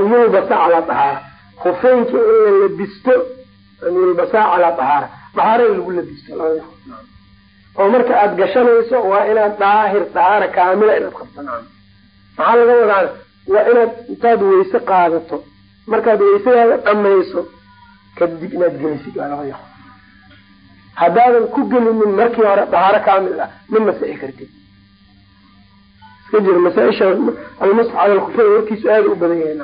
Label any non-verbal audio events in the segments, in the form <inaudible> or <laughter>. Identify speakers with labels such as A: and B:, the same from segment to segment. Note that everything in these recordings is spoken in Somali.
A: an yulbasa calaa tahaara khufeynka in la labisto an yulbasaa calaa tahaara in lagu labisto oo marka aada gashanayso waa inaad daahir tahaara kaamila inaad qabto. Maxaa laga wadaa? Waa inaad intaad weyse qaadato. Markaad weysadaada dhamayso kadib inaad gelisid waa haddaadan ku gelinin markii hore dahaaro kaamil ah ma masixi kartid. Iska jir masaaisha almasx cala lkufeyn warkiisu aada u badan yahay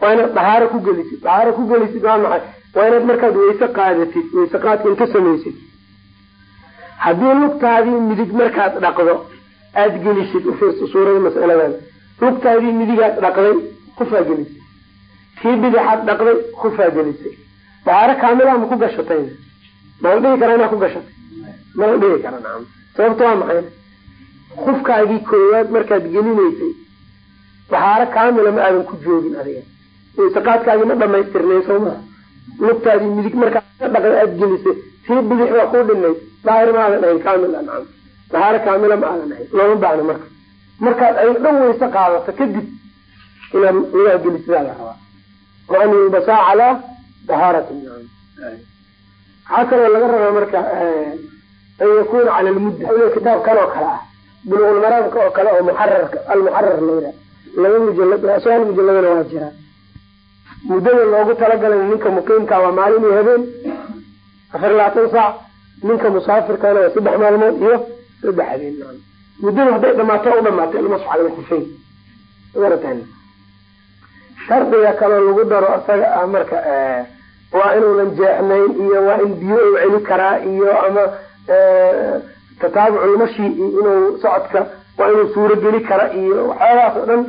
A: waa inaad dahaaro ku gelisid dahaaro ku gelisid waa maxay? Waa inaad markaad weyse qaadatid weyse qaadka inta samaysid. Haddii lugtaadii midig markaad dhaqdo aada gelisid ufiirso suurada masaladan. Lugtaadii midigaad dhaqday kufaa gelisay tii bidixaad dhaqday kufaa gelisay dahaaro kaamila ma ku gashatay mala dhihi kara inaa ku gashatay? Mala dhihi kara nacam sababta waa maxay? Kufkaagii koowaad markaad gelinaysay dahaaro kaamila ma aadan ku joogin adiga. Wayseqaadkaagii ma dhamaystirnay soo maa lugtaadii midig markaad ka dhaqda aada gelisay. Tii bidix waa ku dhinay daahir ma aadan ahayn kaamil nacam. Dahaaro kaamila ma aadan ahayn. Looma baahno marka. Markaad ay dhan weyse qaadato kadib inaad lugaa gelisidaa la rabaa. Wa an yulbasaa calaa dahaaratin waxaa kaloo laga rabaa marka an yakuna cala lmudda kitaab kan oo kale ah. Buluqulmaraamka oo kale oo muxararka almuxarar layra laba mujalad hal mujaladana waa jiraa muddada loogu talagalay ninka muqiimka waa maalin iyo habeen. Afar labaatan saac ninka musaafirkana waa saddex maalmood iyo saddex habeen. Muddada hadday dhamaato u dhamaatay almasx cala lkufayn maratan shardiga kaloo lagu daro isaga ah marka waa inuunan jeexnayn iyo waa in biyo u celi karaa iyo ama tataabuculmashi inuu socodka waa inuu suuro geli kara iyo waxyaalahaas oo dhan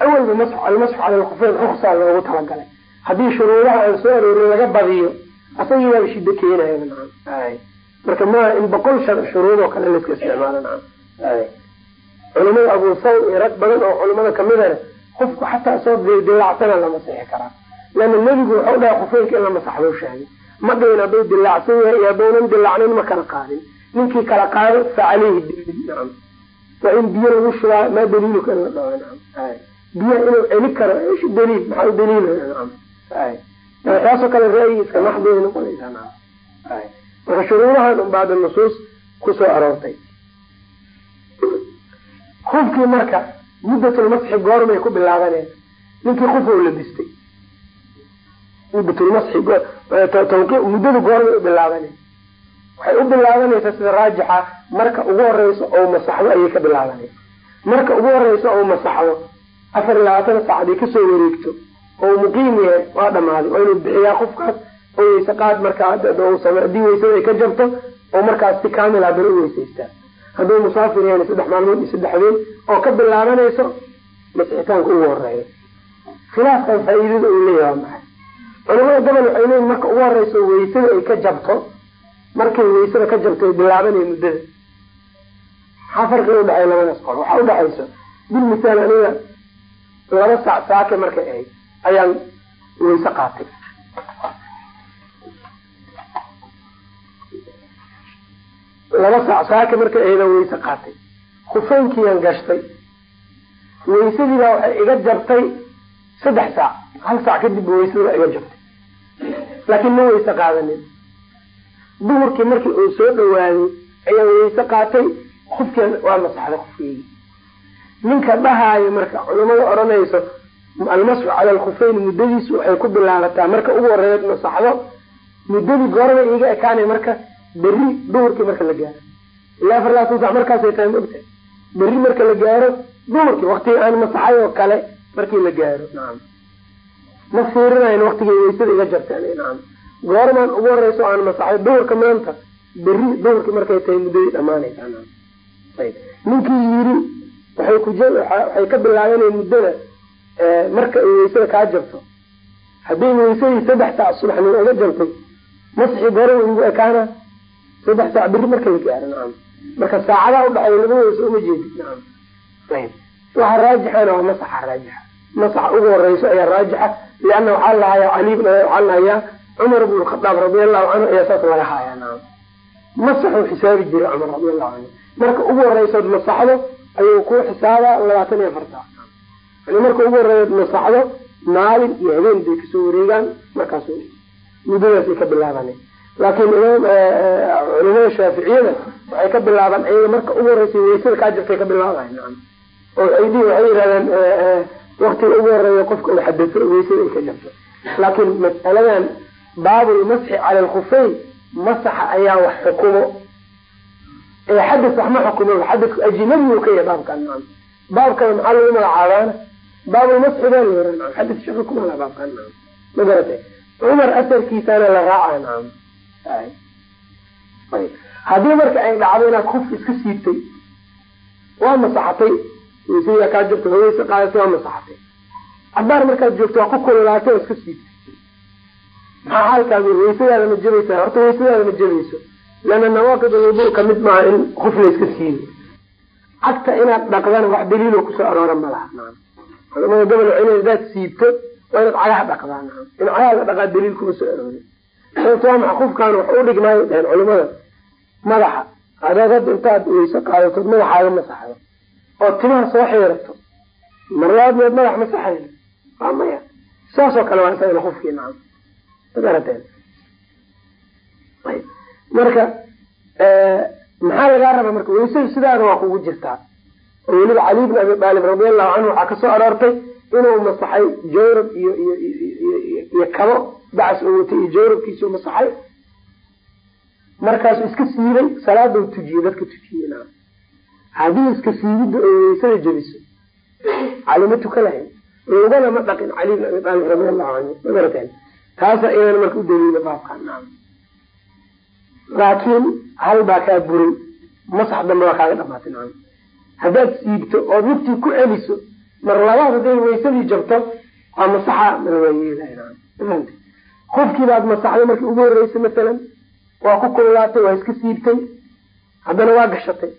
A: awalba mas almasxu cala lkufayn ruksaa loogu talagalay haddii shuruudaha aan soo aroorin laga badiyo asagii waaba shiddo keenaya marka maa in boqol shuruud oo kale laiska isticmaalo nacam culimada abu sawl iyo rag badan oo culimada kamidana qofku xataa soo dilaacsana la masixi karaa leana nebigu waxau dhahay kufeynka in la masaxdou sheegay ma dhihin hadduu dilaacsan yahay iyo haddounan dilaacnayn ma kala qaadin ninkii kala qaado fa caleyhi nacam waa in biyo lagu shubaa maa daliiluka in la dhaho biyaha inuu celi karo daliil maxaa taasoo kale ra'yi iska nacam marka shuruudahan un baada nusuus ku soo aroortay. Kufkii marka muddatulmasxi goormay ku bilaabaneen ninkii kuf ou labistay. Muddadu goormay u bilaabaneen. Waxay u bilaabanaysaa sida raajixa marka ugu horeyso ou masaxdo ayay ka bilaabanaysa marka ugu horeyso ou masaxdo afar iyo labaatan ay ka soo wareegto oo muqiim yahay waa dhamaaday waa inuu bixiyaa qofkaas oo weyse qaad markaa haddii weysada ay ka jabto oo markaas si kaamil haddana u weysaystaa hadduu musaafir yahan saddex maalmood iyo saddex habeen oo ka bilaabanayso masixitaanka ugu horreeya khilaafkan faa-iidada uu leeyahay waa maxay? Culamada gobol waxay leeyiin marka ugu horeyso weysada ay ka jabto markay weysada ka jabto ay bilaabanaya muddada. Maxaa farqiga udhexeeya labadaas qol waxaa udhexayso bil misaal aniga laba saac saake markay ahayd ayaan weyse qaatay. Laba saac saake markay ahaydaan weyse qaatay. Khufeynkiiyaan gashtay weysadiibaa waxay iga jabtay saddex saac. Hal saac kadib weysada iga jabtay laakiin ma weyse qaadanin. Duhurkii markii uu soo dhawaaday ayaan weyse qaatay. Kufkian waa masaxday kufkeygii ninka dhahaayo marka culamada odhanayso almasxu cala alkhufeyn muddadiisu waxay ku bilaabataa marka ugu horeeyaad masaxdo muddadii goorma iiga ekaanay marka berri duhurkii marka la gaaro. Ilaa afar labaatan sac markaasay tahay maogtahay berri marka la gaaro duhurkii waktigii aan masaxay oo kale markii la gaaro. Nacam ma fiirinayn waktigay weysada iga jarteen. Nacam goormaan ugu horeyso aan masaxay duhurka maanta berri duhurkii markay tahay muddadii dhamaanaysaa ninkii yiri waxay ka bilaabanay muddada marka ay weysada kaa jabto hadday weysadii saddex saac subaxnimo iga jabtay masxi goora igu ekaana saddex saac beri marka la gaaro nacam marka saacadaha udhaxeeya laba weyso uma jeedid nacam ayb waxa raajixana waa masaxa raajixa masaxa ugu horeyso ayaa raajixa lianna waxaa lahayaa cali waxaa lahayaa cumar bn khadaab radi allahu canhu ayaa saas laga hayaa nacam masaxuu xisaabi jiray cumar radi allahu canhu. Marka ugu horeysood masaxdo ayuu kuu xisaabaa labaatan iyo afar saac yani marka ugu horreeya masaxdo maalin iyo habeen bay ka soo wareegaan markaas muddadaas ay ka bilaabana laakiin culamada shaaficiyada waxay ka bilaabaan ayaga marka ugu horeysa waysada kaa jirtay ka bilaabayan naam oo waxay waxay yihahdeen waktiga ugu horreeya qofka uu xadafo waysada ay ka jirto. Laakiin mas'aladan baabulmasxi cala alkhufeyn masaxa ayaa wax xukumo ee xadas wax ma xukumo xadasku ajnabi u ka yahay baabkan naam baabkana maxaa lagu magacaabaana baabulmasxi baa la naam xadas shaqa kuma laha baabkan naam ma garatay cumar asarkiisana la raaca naam haddii marka ay dhacdo inaad kufka iska siibtay waa masaxatay. Waysadaa kaa jirta haweysa qaadatay waa masaxatay. Cabaar markaad joogto waa ku kululaatay oo iska siibtay. Maxaa xaalkaadi waysadaada ma jabaysa horta waysadaada ma jabayso leana nawaaqid wudu ka mid maaha in kuf la iska siibo cagta inaad dhaqdana wax daliilo ku soo aroora ma laha culamada gobol waxay hadaad siibto waa inaad cagaha dhaqdaa in cagaha la dhaqaa daliil kuma soo aroori sababto waa maxa kufkaan wax u dhigmaayo dheheen culimada madaxa hadaad hadda intaad weyse qaadatood madaxaaga masaxdo oo timaha soo xiirato marlaad meed madax masaxayna waa maya saasoo kale waa isagana kufkii nacam marka maxaa lagaa rabaa? Marka weysadu sidaada waa kugu jirtaa. Oo weliba cali bn abi aalib radiallahu canhu waxaa ka soo aroortay inuu masaxay jawrab iyo iyo kabo. Dacas oo watay iyo jawrabkiisau masaxay. Markaasu iska siibay salaada tujiyey dadka tujiyey haddii iska siibidda oo weysada jebiso cali ma tuka lahayn. Lugana ma dhaqin cali bn abi aalib radiallahu canhu taasa iyadana marka u daliila baabkan naam laakiin hal baa kaa buray masax dambe waa kaaga dhamaatay haddaad siibto ood lugtii ku celiso mar labaad hadday waysadii jabto waa masaxa marwaayeelaa qofkii baad masaxday markii ugu horeysay masalan waa ku kululaatay waa iska siibtay haddana waa gashatay.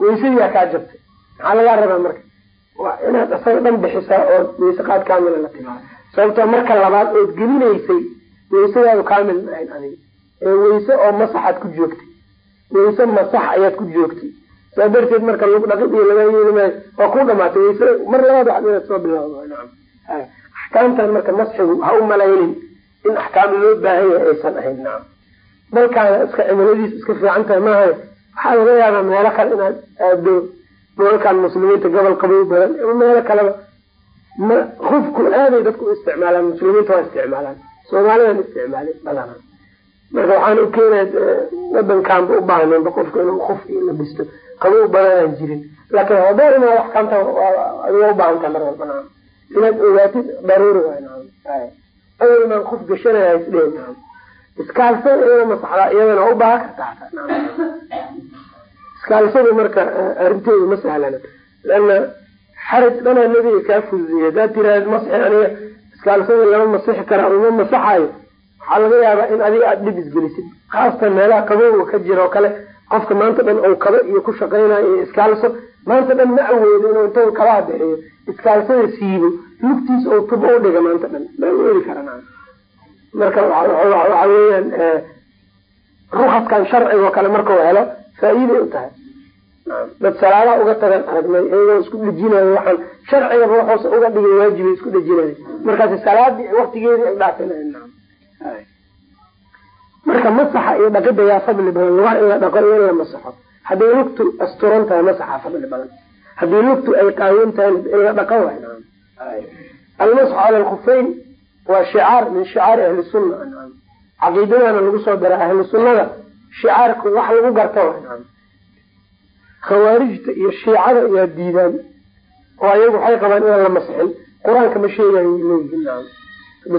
A: Waysadii aa kaa jabtay. Maxaa lagaa rabaa marka? Waa inaad isaga dhan bixisaa oo wayse qaad kaamila la timaado sababtoo marka labaad ood gelinaysay waysadaadu kaamil ma ahayn adiga ee wayse oo masaxaad ku joogtay. Wayse masax ayaad ku joogtay. Saa darteed marka lagu dhaqid iyo laga yeeli maayo waa ku dhamaatay wayse mar labaad waxad inaad soo bilowdo axkaamtan marka masxigu ha u malaynin in axkaam loo baahan yahay aysan ahayn nacam. Dalkaana iska cimiladiis iska fiican tahay maaha waxaa laga yaabaa meelo kale inaad aado. Nololkan muslimiinta gobol qabow badan ama meelo kaleba ma hufku aaday dadku u isticmaalaan muslimiinta waa isticmaalaan. Soomaalidan isticmaalin badana marka waxaana u keenaya wadankaanba u baahnanba qofka inuu qof labisto qabow badanaan jirin. Laakiin hadeer inaad axkaamta adiga ubaahantaa mar walba naam inaad ogaatid daruuri waay naam. Awel maan qof gashanaya isdhehen naam. Iskaalsada iyada masaxdaa iyadana u baahan kartaa hataa naam. Iskaalsada marka arrinteedu ma sahlana lana xaraj dhanaa nabiga kaa fududiyay haddaad tiraahd masxi aniga iskaalsada lama masixi karaa uma masaxayo waxaa laga yaabaa in adiga aada dhib isgelisid khaasatan meelaha qabowga ka jira oo kale qofka maanta dhan ou kaba iyo ku shaqaynayo iyo iskaalso maanta dhan ma awoodo inuu inta kabaha bixiyo iskaalsada siibo lugtiisa ou tubo u dhiga maanta dhan ma weeli karana marka waxa weeyaan rukaskan sharciga oo kale markau helo faa-iiday u tahay. Dad salaadaha uga tagan aragnay iyagoo isku dhejinayo waxaan sharciga ruuxoosa uga dhigay waajibay isku dhejinayo markaasi salaadii waktigeedii ay dhaafinayn marka masaxa iyo dhaqida yaa fadli badan lugaha in la dhaqo iyo in la masaxo. Hadday lugtu asturan tahay masaxa fadli badan. Haddii lugtu ay qaawan tahay in la dhaqo waay almasxu cala alkufeyn waa shicaar min shicaari ahli sunna caqiidadana lagu soo dara ahlu sunnada shicaarku wax lagu garto waay khawaarijta iyo shiicada ayaa diidaan oo ayagu waxay qabaan inaan la masixin. Qur'aanka ma sheegayo leeyihiin hada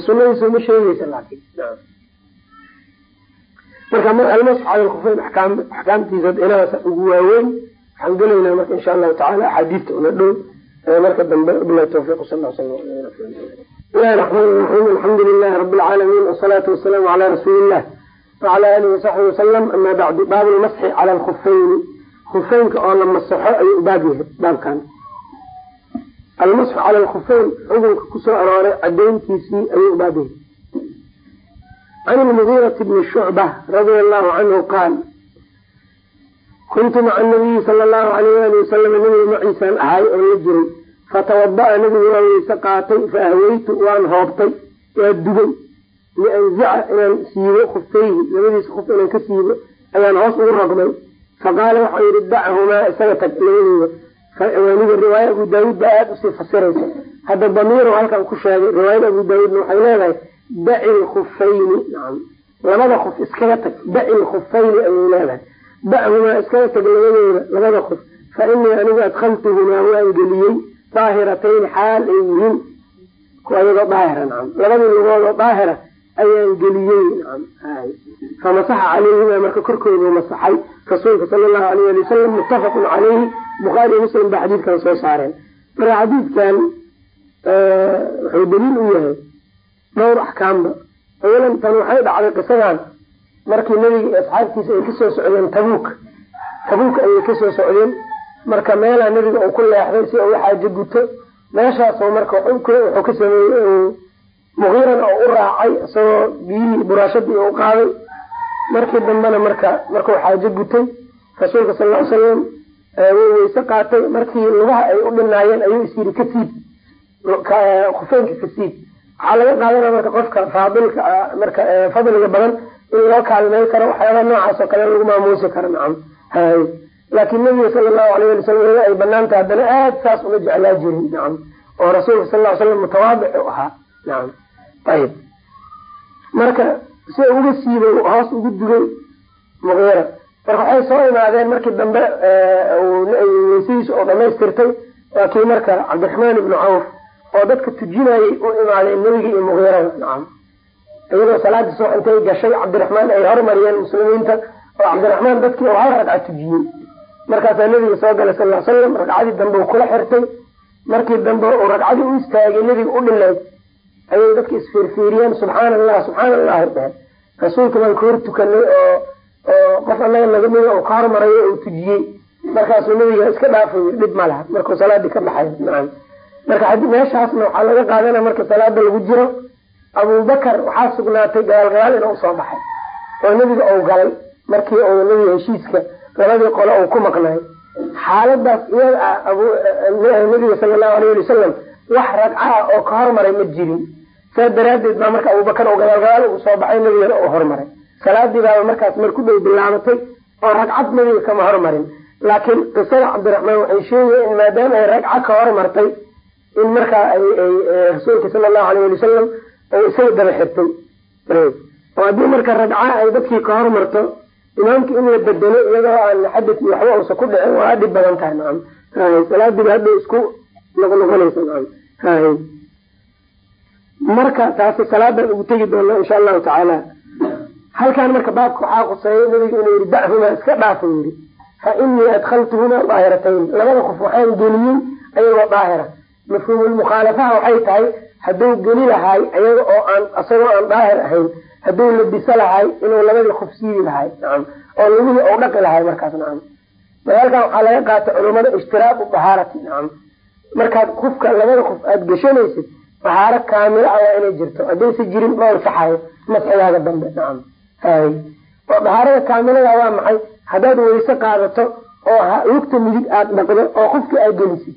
A: sunadiisa ma sheegeysa laakin marka almasx cala lkufeyn akaam axkaamtiisa inaas ugu waaweyn waxaan gelaynaa marka insha allahu tacala axaadiista una dhow marka dambe bilahi tawfiq sal sl bismillahi raxmaan raxiim alxamdu lilahi rabi lcaalamiin wasalaatu wasalaamu calaa rasuuli illah wacala alihi wasaxbi wasalam ama bacdu baabu lmasxi cala lkufeyni kufeynka oo la masaxo ayuu baab yahay baabkan almasxu cala alkufeyn xukunka ku soo arooray cadayntiisii ayuu baab yahay can lmugiirati bni shucba radia allahu canhu qaal kuntu maca nabiyi sala allahu alayh ali wasalam nabiga maciisaan ahay oo la jiray. Fatawada'a nabigu waa weyse qaatay fa ahweytu waan hoobtay waa dugay lianzica inaan siibo kufayhi labadiisa kuf inaan ka siibo ayaan hoos ugu rogmay faqaala waxau yihi dachumaa isaga tag labadooda weliba riwaaya abu daawuud baa aada u sii fasiraysa hadda damiiru halkan ku sheegay riwaayada abu daawuudna waxay leedahay daci lkufayni labada kuf iskaga tag daci lkufayni ayay leedahay. Dachumaa iskaga tag labadooda labada kuf fa inii anigu adkaltuhumaa waan geliyey daahiratayn xaal ay yihiin. Ayagoo daahira labadii lugoodoo daahira ayaan geliyey. Famasaxa calayhima marka korkoodu masaxay. Rasuulka sala allahu alayh ali wasalam muttafaqun caleyhi bukhaariyo muslim baa xadiidkan soo saareen. Marka xadiidkan wuxuu daliil u yahay dhowr axkaamba. Awalan tan waxay dhacday qisadan. Markii nebiga iyo asxaabtiisa ay ka soo socdeen tabuuk. Tabuuk ayay ka soo socdeen. Marka meelaa nebiga uu ku leexday si uu xaajo guto meeshaasoo marka wuxuu ka sameeyey muqiiran oo u raacay isagoo biyihii buraashadii u qaaday. Markii dambena marka markuu xaajo gutay rasuulka sal ly salam way weyse qaatay. Markii lugaha ay u dhinaayeen ayuu is yiri ka siib khufeynka ka siib waxaa laga qaadanaya marka qofka faadilka marka fadliga badan in loo kaalmey karo waxyaaba noocaas oo kale lagu maamuusi karo nacam. Hay. Laakiin nabiga sala allahu alayh ali salam iyada ay banaanta haddana aad saas uma jeclaa jirin nacam. Oo rasuulka sal ly slam mutawaadic u ahaa nacam ayib marka si uga siibay hoos ugu dugay muqiira marka waxay soo imaadeen markii dambe weysadiisa oo dhamaystirtay waa kii marka cabdiraxmaan ibnu cawf oo dadka tujinayay u imaadeen nebiga iyo muqiirada nacam iyadoo salaadii soo intay gashay cabdiraxmaan ay hormariyeen muslimiinta oo cabdiraxmaan dadkii hal ragca tujiyey. Markaasaa nebiga soo galay sal l salam ragcadii dambe uu kula xirtay. Markii dambe uu ragcadii u istaagay nebiga u dhileyd ayay dadka isfiirfiiriyeen subxaana allah subxaana allah dheheen rasuulka baan ka tukanay oo oo qof anaga naga mida uu ka hormarayo uu tujiyey. Markaasuu nabiga iska dhaafay dhib ma laha. Markuu salaadii ka baxay nacam. Marka meeshaasna waxaa laga qaadana marka salaada lagu jiro abubakar waxaa sugnaatay gadaal gadaal inuu soo baxay. Oo nebiga uu galay. Markii uu nebiga heshiiska labadii qole uu ku maqnay. Xaaladaas iyada ah nabiga sala allahu alayh ali wasalam wax ragca ah oo ka hormaray ma jirin saas daraadeed baa marka abubakar oo gadaal gadaal uu soo baxay nabigana uu hormaray. Salaadii baaba markaas mar ku dhow bilaabatay oo ragcad nabiga kama hormarin. Laakiin qisada cabdiraxmaan waxay sheegaya in maadaama ay ragca ka hormartay in markaa ay rasuulka sala allahu alayh ali wasalam oo isaga daba xirtay. Oo haddii marka ragca ay dadkii ka hormarto imaamka in la bedelo iyadoo aan xadad waxba uusa ku dhicin waa dhib badan tahay nacam salaadiiba hadda isku noqnoqonaysa nacam marka taasi salaadan ugu tegi doona insha allahu tacaala. Halkan marka baabka waxaa quseeya nabiga inuu yihi dachumaa iska dhaaf u yihi fa inii adkhaltuhumaa daahiratayn. Labada qof waxaan geliyey ayagoo daahira. Mafhuumulmukhaalafaha waxay tahay hadduu geli lahaay ayaga oo aan isagoo aan daahir ahayn hadduu labiso lahaay inuu labadii qof siidi lahaay. Nacam oo lagihii ou dhaqi lahay markaas nacam halkan waxaa laga qaatay culummada ishtiraaqu dahaarati nacam markaad qofka labada qof aada geshanaysid dahaaro kaamilo ah waa inay jirto. Haddaysa jirin ma ansaxayo masxigaaga dambe nacam. Hay oo dahaarada kaamilada waa maxay? Haddaad weyse qaadato oo lugta midig aada dhaqdo oo qofkii aad gelisid.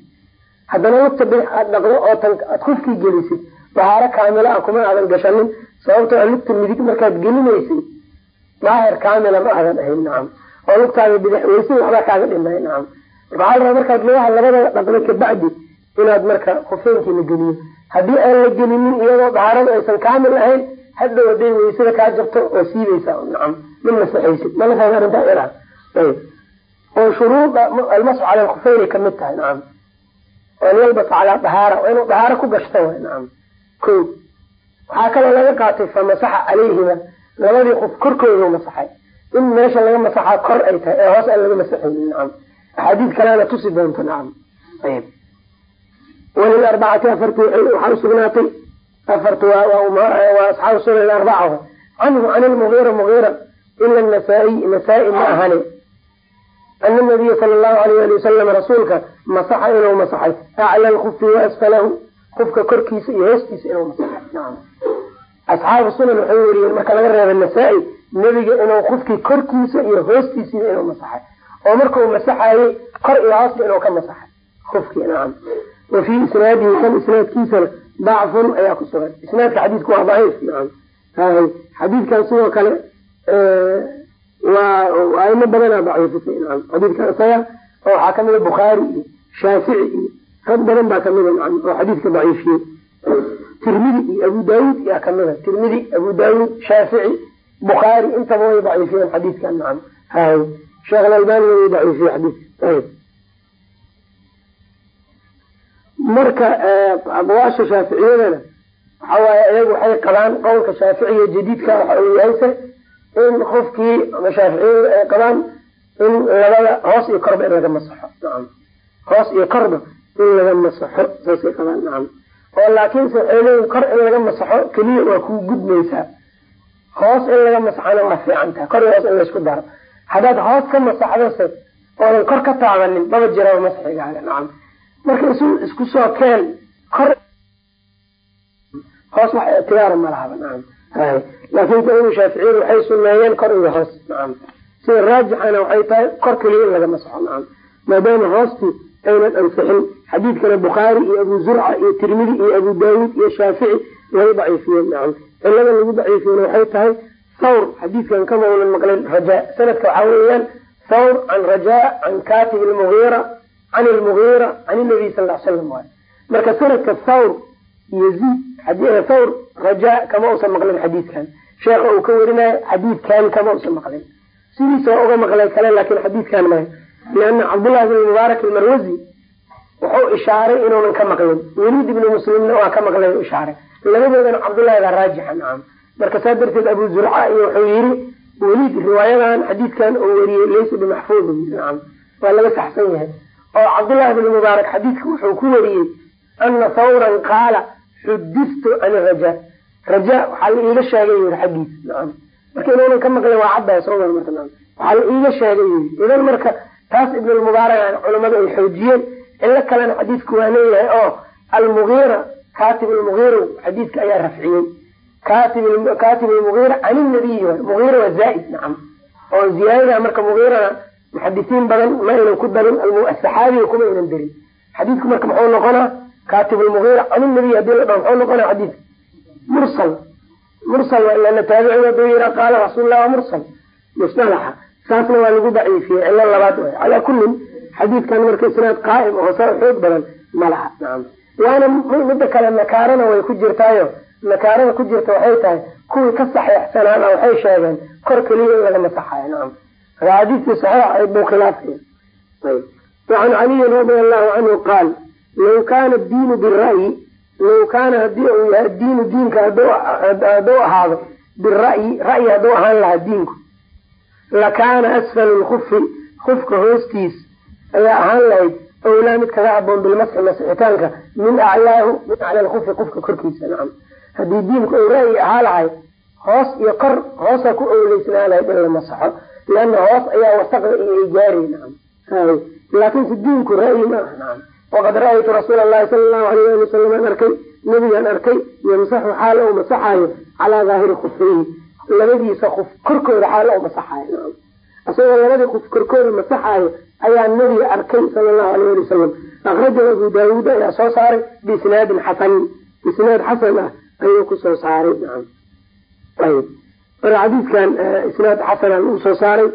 A: Haddana lugta bidix aad dhaqdo oo aad qofkii gelisid. Dahaaro kaamilo ah kuma aadan gashanin sababtoo a lugta midig markaad gelinaysid daahir kaamila ma aadan ahayn nacam. Oo lugtaada bidix weysada waxbaa kaaga dhimay nacam. Waxaa la rabaa markaad lugaha labada dhaqdo kabacdi inaad marka khufeenkii la geliyo haddii aan la gelinin iyadoo dahaarada aysan kaamil ahayn hadhow haday weysada kaa jabto oo siidaysa nacam ma masaxaysid malasaas arrintaa ira oo shuruuda almasxu cala alkhufeyni ka mid tahay. Nacam an yalbasa calaa dahaara waa inuu dahaaro ku gashto way. Nacam ko waxaa kaloo laga qaatay fa masaxa calayhima. Labadii qof korkoodu masaxay. In meesha laga masaxaa kor ay tahay ee hoos aan laga masaxaynin. Nacam axaadiis kalena tusi doonto nacam ayb walilarbacati afarti waxaa usugnaatay afartu waa asxaabu sunan arbaca canhu can lmugiira mugiira ila nasaa-iy nasaa-i ma ahane ana nabiya sala allahu alayh ali wasalam rasuulka masaxa inuu masaxay acla lkufi wa asfalahu kufka korkiisa iyo hoostiisa inuu masaxay asxaabu sunan waxay weriyeen marka laga reeba nasaa-i nebiga inuu kufkii korkiisa iyo hoostiisiiba inuu masaxay oo markuu masaxayey kor iyo hoosba inuu ka masaxay kufkii nacam wa isnaadihi kan isnaadkiisana dacfun ayaa ku sugan. Isnaadka xadiidku waa daciif. Xadiidkan sidoo kale waa aimo badanaa daciifisay. Xadiidkan isaga oo waxaa kamida bukhaari iyo shaafici iyo rag badan baa kamida oo xadiidka daciifiyey. Tirmidi iyo abu daawuud yaa kamida tirmidi abu daawuud shaafici bukhaari intaba way daciifiyeen xadiidkan. Nacam hay sheekh alalbani way daciifiye xadiidka marka aqwaasha shaaficiyadana waxawaaye iyagu waxay qabaan qowlka shaaficiga jadiidka waxa uu yahayse in qofkii shaaficiyadu ay qabaan in labada hoos iyo korba in laga masaxo. Nacam hoos iyo korba in laga masaxo saasay qabaan nacam oo laakiinse waxay kor in laga masaxo keliya waa kuu gudmaysaa hoos in laga masaxana waa fiican tahay. Kor iyo hoos in laysku daro. Haddaad hoos ka masaxdose oodan kor ka taabanin maba jiraba masxigaaga nacam marka isu isku soo keen kor. Hoos wax ictibaara ma lahaba nacam laakin iyagu shaaficiyadu waxay suneeyeen kor iyo hoos nacam sida raajixana waxay tahay kor keliya in laga masaxo nacam maadaama hoostii aynan ansixin xadiidkana bukhaari iyo abu zurca iyo tirmidi iyo abu daawuud iyo shaafici way daciifiyeen nacam cilada lagu daciifiyena waxay tahay thawr xadiidkan kama unan maqlen rajaa. Sanadka waxaa weeyaan thawr can rajaa can katib lmugiira can lmugiira can nabiy sal l slam waay marka sanadka thawr yaziid thawr rajaa kama usan maqlen xadiidkan sheekha uu ka werinayo xadiidkan kama usan maqlen sidiisa waa uga maqlay kale laakin xadiidkan maya liana cabdullahi bn mubaarak almarwazi wuxuu ishaaray inuunan ka maqlin weliid ibnu muslimna waa ka maqlay ishaaray labadoodana cabdullahi baa raajixa nacam marka saa darteed abu zurca iyo wuxuu yiri weliid riwaayadan xadiidkan oo weriyey laysa bimaxfuudin nacam waa laga saxsan yahay oo cabdullahi bn mubaarak xadiidka wuxuu ku weriyey ana thawran qaala xudiftu can raja. Raja waxaa la iiga sheegay yiri xaggiisa. Nacam marka inuunan ka maqlin waa caddahay marka nacam waxaa la iiga sheegay yiri. Idan marka taas ibnulmubaarak culamadu ay xoojiyeen cilo kalena xadiidku waa leeyahay oo almugiira katib lmugiira xadiidka ayaa rafciyey. Katib lmugiira can nabiyi mugiira waa zaaid nacam oo ziyaadada marka mugiirana muxadisiin badan ma aynan ku darin saxaabiga kuma aynan darin. Xadiidku marka muxuu noqonaa katib lmugiira can nabiy haddii la dhaho muxuu noqonaa xadiidka mursal. Mursal lana taabiciga haduu qaala rasuullah waa mursal. Mustalaxa saasna waa lagu daciifiyey cilo labaad way calaa kullin xadiidkan marka isnaad qaa'im oo sar xoog badan ma laha waana midda kale nakaarana way ku jirtaayo. Nakaarada ku jirta waxay tahay kuwii ka saxeexsanaana waxay sheegeen kor keliya in laga masaxayo saxiix ayd buu khilaafaya wacan caliyin radia allahu canhu qaal law kaana diinu bira'yi law kaana haddii uu yahay diinu diinka hadduu ahaado bira'yi ra'yi hadduu ahaan lahaa diinku lakaana asfalu lkufi kufka hoostiis ayaa ahaan lahayd owlaa mid kaga haboon bilmasxi masixitaanka min aclaahu min acla lkufi qofka korkiisa nacam haddii diinku uu ra'yi ahaa lahay hoos iyo kor hoosaa ku owleysnaa lahayd in la masaxo liana hoos ayaa wasaqda iyo ay gaari nacam laakinse diinku ra'yi ma aha waqad ra'aytu rasuula allahi sala allahu alayh ali wasalam aan arkay nabigaan arkay yamsaxu xaala uu masaxaayo calaa daahiri kufayhi labadiisa kuf korkooda xaala uu masaxaayo isagoo labadii kuf korkooda masaxaayo ayaa nabiga arkay sala allahu alayh ali wasalam akrajahu abu daawuud ayaa soo saaray biisnaadin xasanin isnaad xasan ah ayuu ku soo saaray marka xadiidkan isnaad xasana lagu soo saaray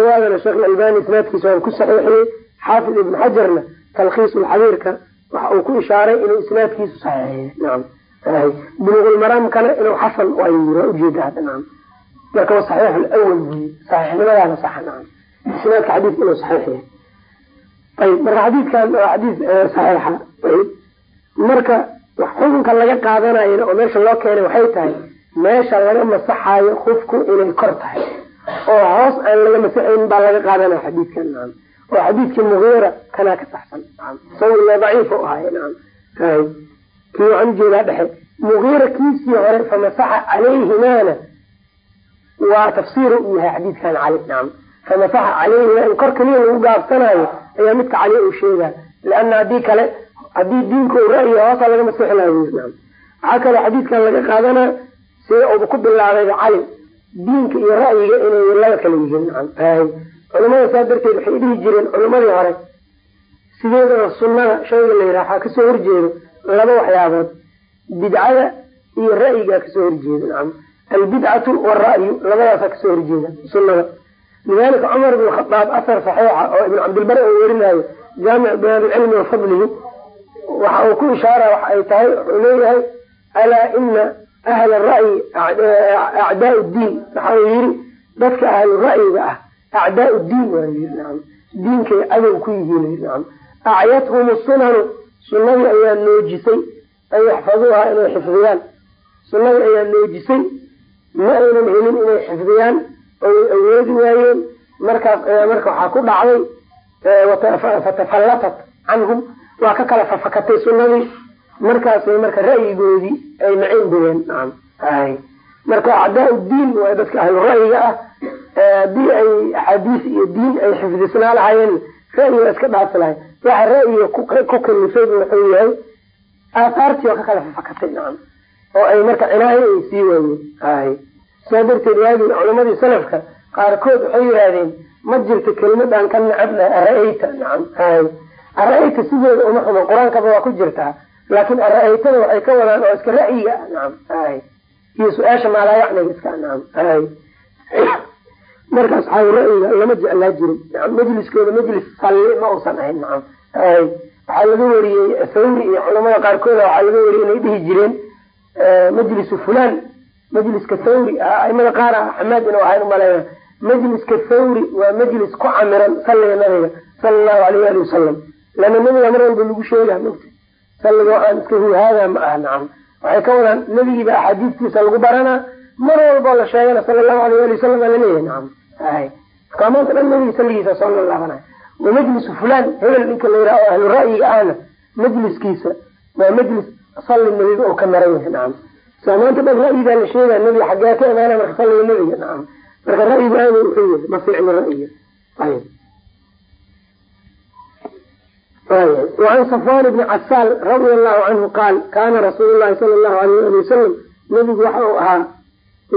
A: riwaayadana sheekh albani isnaadkiisa waan ku saxiixiyey. Xaafid ibn xajarna talkhiis lxabiirka waxa uu ku ishaaray inuu isnaadkiisu saxiixiyey. Buluqulmaraamkana inuu xasan waa ujeeda hadda nacam marka wa saxiix lawal buyi saxiixnimadaana saxa nacam isnaadka xadiidka inuu saxiix yahay marka xadiidkan xadiis saxiixa. Ayb marka xukunka laga qaadanayana oo meesha loo keenay waxay tahay meesha laga masaxaayo kufku inay kor tahay. Oo hoos aan laga masaxayn baa laga qaadanaya xadiidkan nacam oo xadiidkii mugiira kanaa ka saxsan nacam isago ila daciif u kii waxaan u jeedaa dhexe mugiira kiisii hore famasaxa calayhimaana waa tafsiir u yahay xadiidkan cali nacam famasaxa calayhima in kor keliya lagu gaabsanayo ayaa midka cali uu sheegaa. Leana haddii kale haddii diinku u ra'yi hoosaa laga masixi laha nacam waxaa kaloo xadiidkan laga qaadanaa sida uba ku bilaabayba cali diinka iyo ra'yiga inay laba kala yihiin culamada saa darteed waxay dhihi jireen culimadii hore sideedaba sunnada shayga la yidhaha waxaa ka soo horjeedo laba waxyaabood bidcada iyo ra'yigaa ka soo horjeeda nacam albidcatu waalra'yu labadaasaa ka soo horjeeda sunnada. Lidalika cumar ibn khadaab asar saxiixa oo ibn cabdilbar uu werinayo jaamic bayaan ilcilmi wa fadlihi waxa uu ku ishaara waxa ay tahay wuxuu leeyahay alaa ina ahla ra'yi acdaa diin waxa uu yiri dadka ahlu ra'yiga ah acdaa diin waa yiri nacam diinkay cadow ku yihiin nacam acyathum sunanu sunnadii ayaa noojisay an yaxfaduuha inay xifdiyaan sunnadii ayaa noojisay ma aynan helin inay xifdiyaan oo way awoodi waayeen markaas ayaa marka waxaa ku dhacday fatafallatat canhum waa ka kala fafakatay sunnadii markaasay marka ra'yigoodii ay macayn bogeen nacam hay marka acdaa diin waa dadka ahlu ra'yiga ah haddii ay axaadiis iyo diin ay xifdisnaa lahaayeen ra'yiga iska dhaafi lahay. Waxa ra'yiga ku kalifayba wuxuu yahay aahaartii oo ka kala fafakatay. Nacam oo ay marka cinaayo ay sii waayeen. Hay saa darteed waagii culamadii salafka qaarkood waxay yidhaahdeen ma jirto kelimad aan ka nacabnahay ara-ayta nacam hay ara-ayta sideeda uma xumo qur'aankaba waa ku jirtaa laakiin ara-aytada waxay ka wadaan oo iska ra'yiga. Ah nacam hay iyo su'aasha maalaayacniga iska nacam hay <coughs> marka asxaabu ra'yiga lama jeclaa jirin. Majliskooda majlis salli ma uusan ahayn nacam waxaa laga wariyey thawri iyo culamada qaarkooda waxaa laga wariyey inay dhihi jireen majlisu fulan majliska thawri. Aimada qaar ah xamaad inuu ahayn umaleyna majliska thawri waa majlis ku camiran salliga nabiga sala allahu alayh ali wasalam lana nabiga mar walba lagu sheegaa mogta salliga iska ma aha nacam. Waxay ka wadaan nebigiiba axaadiistiisa lagu baranaa mar walboo la sheegana sala allahu alayh ali wasalam aa la leeyahay nacam. Hay markaa maanta dhan nabiga salligiisa soo lalaabanayo wa majlisu fulan hebel ninka la yidhaha oo ahlu ra'yiga ahna majliskiisa. Waa majlis salli nabiga oo ka maran yahay nacam maanta dhan ra'yigaa la sheegaa nebiga xaggee ka imaana marka salliga nebiga nacam. Marka ra'yigu aada wuxuu yahay ma fiicno ra'yiga. Ayb an safwan bni casaal radi allahu canhu qaal kaana rasuul lahi sal lahu alayh ali wasalam nebigu waxa uu ahaa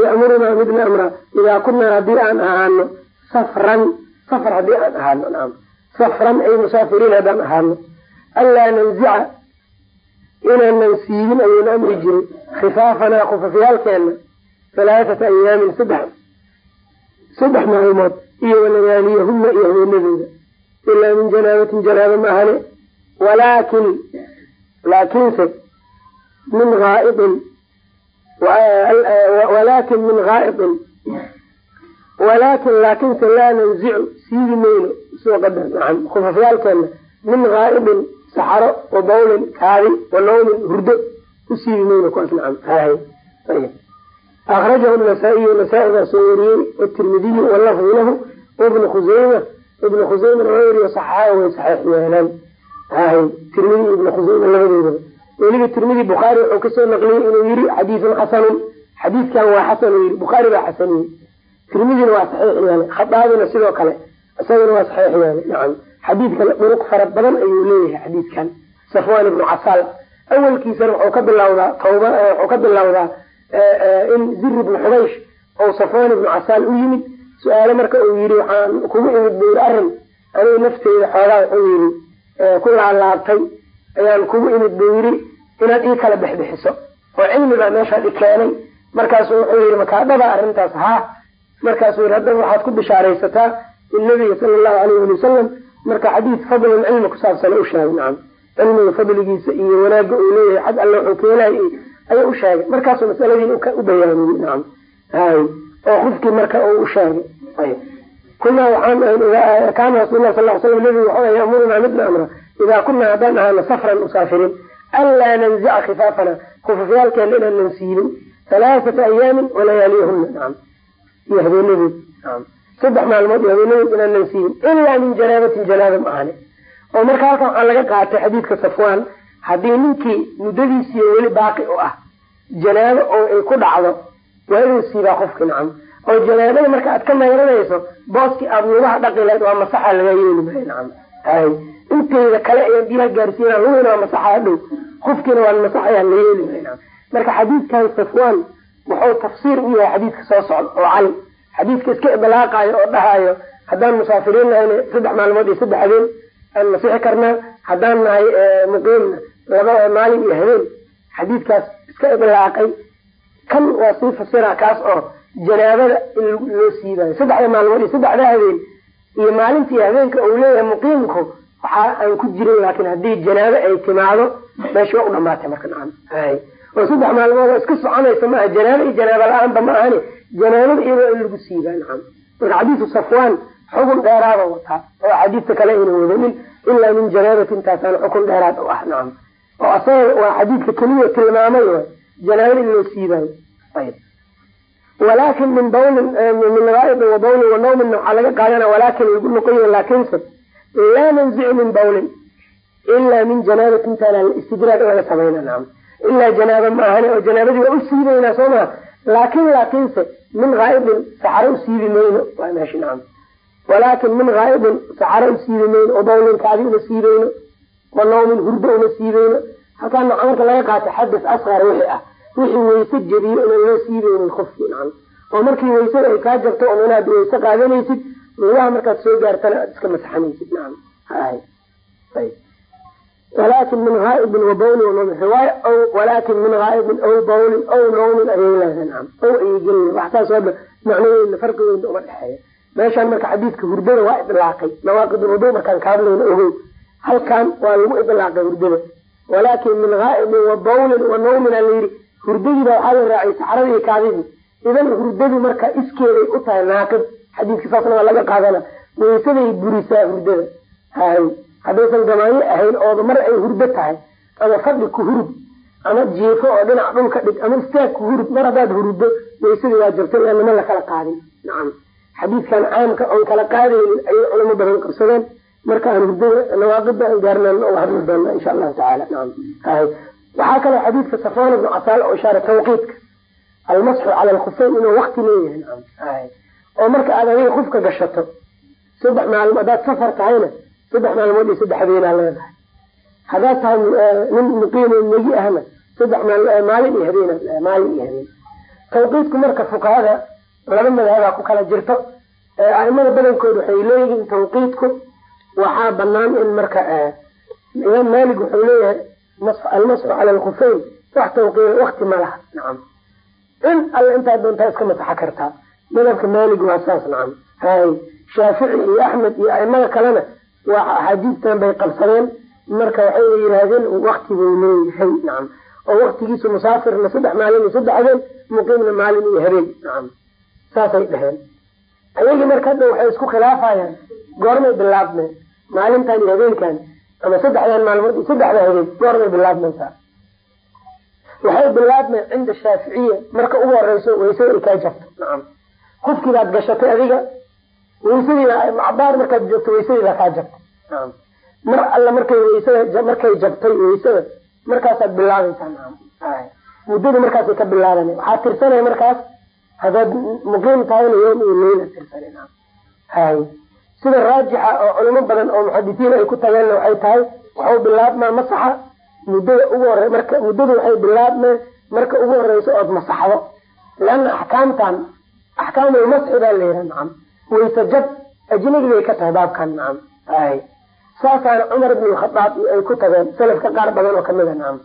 A: yamurunaa midna amra idaa kunaa haddii aan ahaano safran safr haddii aan ahaano safran ay musaafiriin haddaan ahaano anlaa nanzica inaanan siibin ayuuna amri jirin khifaafanaa kufafyaalkeena halaaata ayaamin saddex saddex maalmood iyo walayaaniyahuna iyo haweenadooda ilaa min janaabatin janaaba ma ahane walaakin laakinse min aaidin walaakin min haaidin walaakin laakinse laa nanzicu siibi mayno soo qadar nacam khufafyaalkeena min haaidin saxaro wa bawlin kaadi wa nawmin hurdo u siibi mayno kuwaas nacam akrajahu nasaa-iyu nasaa-i baa soo wariyey watirmidiyu walafdu lahu wabnu khuseyma ibnu khuseymana waa weriyo saxaaxa way saxiix yeelaan hay tirmidi ibnu khuseyma labadoodaba weliba tirmidi bukhaari wuxuu ka soo naqliyey inuu yiri xadiidun xasanun. Xadiidkan waa xasan uu yiri bukhaari baa xasaniyey tirmidina waa saxiix yeelay khadaabina sidoo kale isagana waa saxiix yeelay nacam xadiidkana duruq fara badan ayuu leeyahay xadiidkan. Safwan ibnu casaal awalkiisana wuxuu ka bilawdaa tawba wuxuu ka bilawdaa in zir ibnu xubaysh ou safwan ibnu casaal u yimid su'aale marka uu yiri waxaan kugu imid bu yiri arrin anigu nafteyda xoogaa wuxuu yiri ku laalaabtay ayaan kugu imid buu yiri inaad ii kala bexbixiso oo cilmi baa meeshaad i keenay. Markaasu wuxuu yiri makaadhaba arrintaas haa. Markaasuu yiri haddaba waxaad ku bishaaraysataa in nabiga sala allahu alayh ali wasalam marka xadiid fadlan cilmi kusaabsana u sheegay. Nacam cilmiga fadligiisa iyo wanaagga uu leeyahay xag alle wuxuu keenay ayuu u sheegay. Markaasuu masaladiin u bayaaniyey nacam hay oo qofkii marka u sheegay. Kunaa waxaan kaana rasul lah sal l slam nabigu waxau yamurunaa midna amra idaa kunaa haddaan ahaana safran musaafiriin anlaa nanzica khifaafana khufafyaalkeena inaanan siibin halaaثata ayaamin walayaaliyahuna nacam iyo habeenadood nacam saddex maalmood iyo habeenadood inaanan siibin ilaa min janaabatin janaaba ma oo marka halkan waxaa laga qaatay xadiidka safwaan haddii ninkii muddadiisiiyo weli baaqi u ah janaabo oo ay ku dhacdo waa inuu siibaa qofki nacam. Oo janaabada marka aad ka mayranayso booskii aada lugaha dhaqi lahayd waa masaxa laga yeeli maayo nacam. Hay inteyda kale ayaan biyaha gaarsiina lugina waa masaxa dhow. Qofkiina waa masaxayaa la yeeli maayo nacam. Marka xadiidkan safwaan wuxuu tafsiir u yahay xadiidka soo socda oo cali. Xadiidka iska iblaaqayo oo dhahayo haddaan musaafiriin lahayna saddex maalmood iyo saddex habeen aan masixi karnaa haddaan nahay muqiimna labada maalin iyo habeen. Xadiidkaas iska idlaaqay kan waa sii fasira kaas oo janaabada in loo siibayo saddexda maalmood iyo saddexda habeen iyo maalinta habeenka uu leeyahay muqiimku waxa aan ku jirin laakiin haddii janaabo ay timaado meesha waa u dhamaatay marka nacam. Oo saddex maalmood oo iska soconaysa maaha janaabo iyo janaabo la'aanba ma ahani janaabada iyadoo in lagu siibaa nacam. Marka xadiisu safwaan xukun dheeraada wataa oo xadiidka kale ayna wadanin ilaa min janaabatin taasaan xukun dheeraad u ah nacam. Oo asaga waa xadiidka keliya tilmaamay janaabada in loo siibayo ayb walaakin min bawlin min gaaibin wa bawlin wa nawmin waxaa laga qaadana walaakin lagu noqoyo laakinse laa nanzicu min bawlin ilaa min janaabatin taana istidraag laga samayna ilaa janaaba ma ahani oo janaabadii waa u siibaynaa soo maha laakin laakinse min gaaibin saxaro u siibi mayno waa meesha nacam walaakin min gaaibin saxaro u siibi mayno oo bawlin kaadi uma siibayno wixii wayse jebiyo inaan loo siibaynin nacam oo markii waysada ay kaa jabto oo inaad wayse qaadanaysid lugaha markaad soo gaartana aad iska masaxanaysid. Nacam walaakin min gaaibin wa bawlin wa nawmin. Riwaaya o walaakin min gaaibin aw bawlin aw nawmin ayay leedahay. Nacam ow ayay gelin. Wax saas hadda macnaheedna farqi weyn uma dhexeeya meeshaan marka xadiidka hurdada waa idlaaqay. Nawaaqid wudu markaan ka ogow. Halkan waa lagu idlaaqay hurdada. Walaakin min gaaibin wa bawlin wa nawmin a layidhi hurdadiiba waxaa la raacay saxradii kaadidii. Idan hurdadu marka iskeeday u tahay naaqid xadiidka saasna waa laga qaadana. Waysaday burisaa hurdada. Hay haddaysan gamaayo ahayn ooba mar ay hurdo tahay ama fadhi ku hurud ama jiifo oo dhinac dhulka dhig ama istaag ku hurud mar haddaad huruddo waysadii waa jirtay ila nima lakala qaadin. Nacam xadiidkan caamka oon kala qaadaynin ayay culamo badan qabsadeen. Marka aan hurdada nawaaqida aan gaarnaan uga hadli doona insha allahu tacala nacam hay waxaa kaloo xadiidka safwan ibnu casaal oo ishaara tawqiidka. Almasxu cala alkhufeyn inuu wakti leeyahay oo marka aad adiga kufka gashato saddex maalmo haddaad safar tahayna saddex maalmood iyo saddex habeenaa leedahay. Haddaad tahay nin muqiimo negi ahna saddex maalin iyo habeen maalin iyo habeen. Tawqiidku marka fuqahada laba madhabaa ku kala jirto. Aimada badankood waxay leeyihiin tawqiidku waxaa banaan in marka imaam malig wuxuu leeyahay almasxu cala alkhufeyn wax tawqiid wakti ma laha nacam in alle intaad doontaa iska masaxa kartaa madhabka maalig waa saas nacam hay shaafici iyo axmed iyo aimada kalena waa axaadiistan bay qabsadeen marka waxay yidhaahdeen wakti buu leeyahay nacam oo waktigiisu musaafirna saddex maalin iyo saddex habeen muqiimna maalin iyo habeen nacam saasay dheheen ayagii marka hadda waxay isku khilaafayaan goormay bilaabmeen maalintan iyo habeenkan ama saddexdan maalmood saddexda habeen goormay bilaabmaysaa. Waxay bilaabmeen cinda shaaficiya marka ugu horeyso waysada ay kaa jabto nacam qofkii baad gashatay adiga waysadiiba macbaar markaad joogto waysadiibaa kaa jabtay nacam mar alla markay waysada markay jabtay waysada markaasaad bilaabaysaa nacam muddada markaasay ka bilaaban waxaa tirsanaya markaas haddaad muqiim tahayna yoom iyo leyla tirsana nacam hay sida raajixa oo culimo badan oo muxadisiin ay ku tageenna waxay tahay waxuu bilaabmaa masaxa muddada ugu hore marka muddadu waxay bilaabmeen marka ugu horeyso ood masaxdo. Leanna axkaamtan axkaamulmasxi baa la yihaa nacam. Wayse jab ajnabi bay ka tahay baabkan nacam. Hay saasaana cumar ibn khadaab ay ku tageen salafka qaar badan oo ka mid a nacam.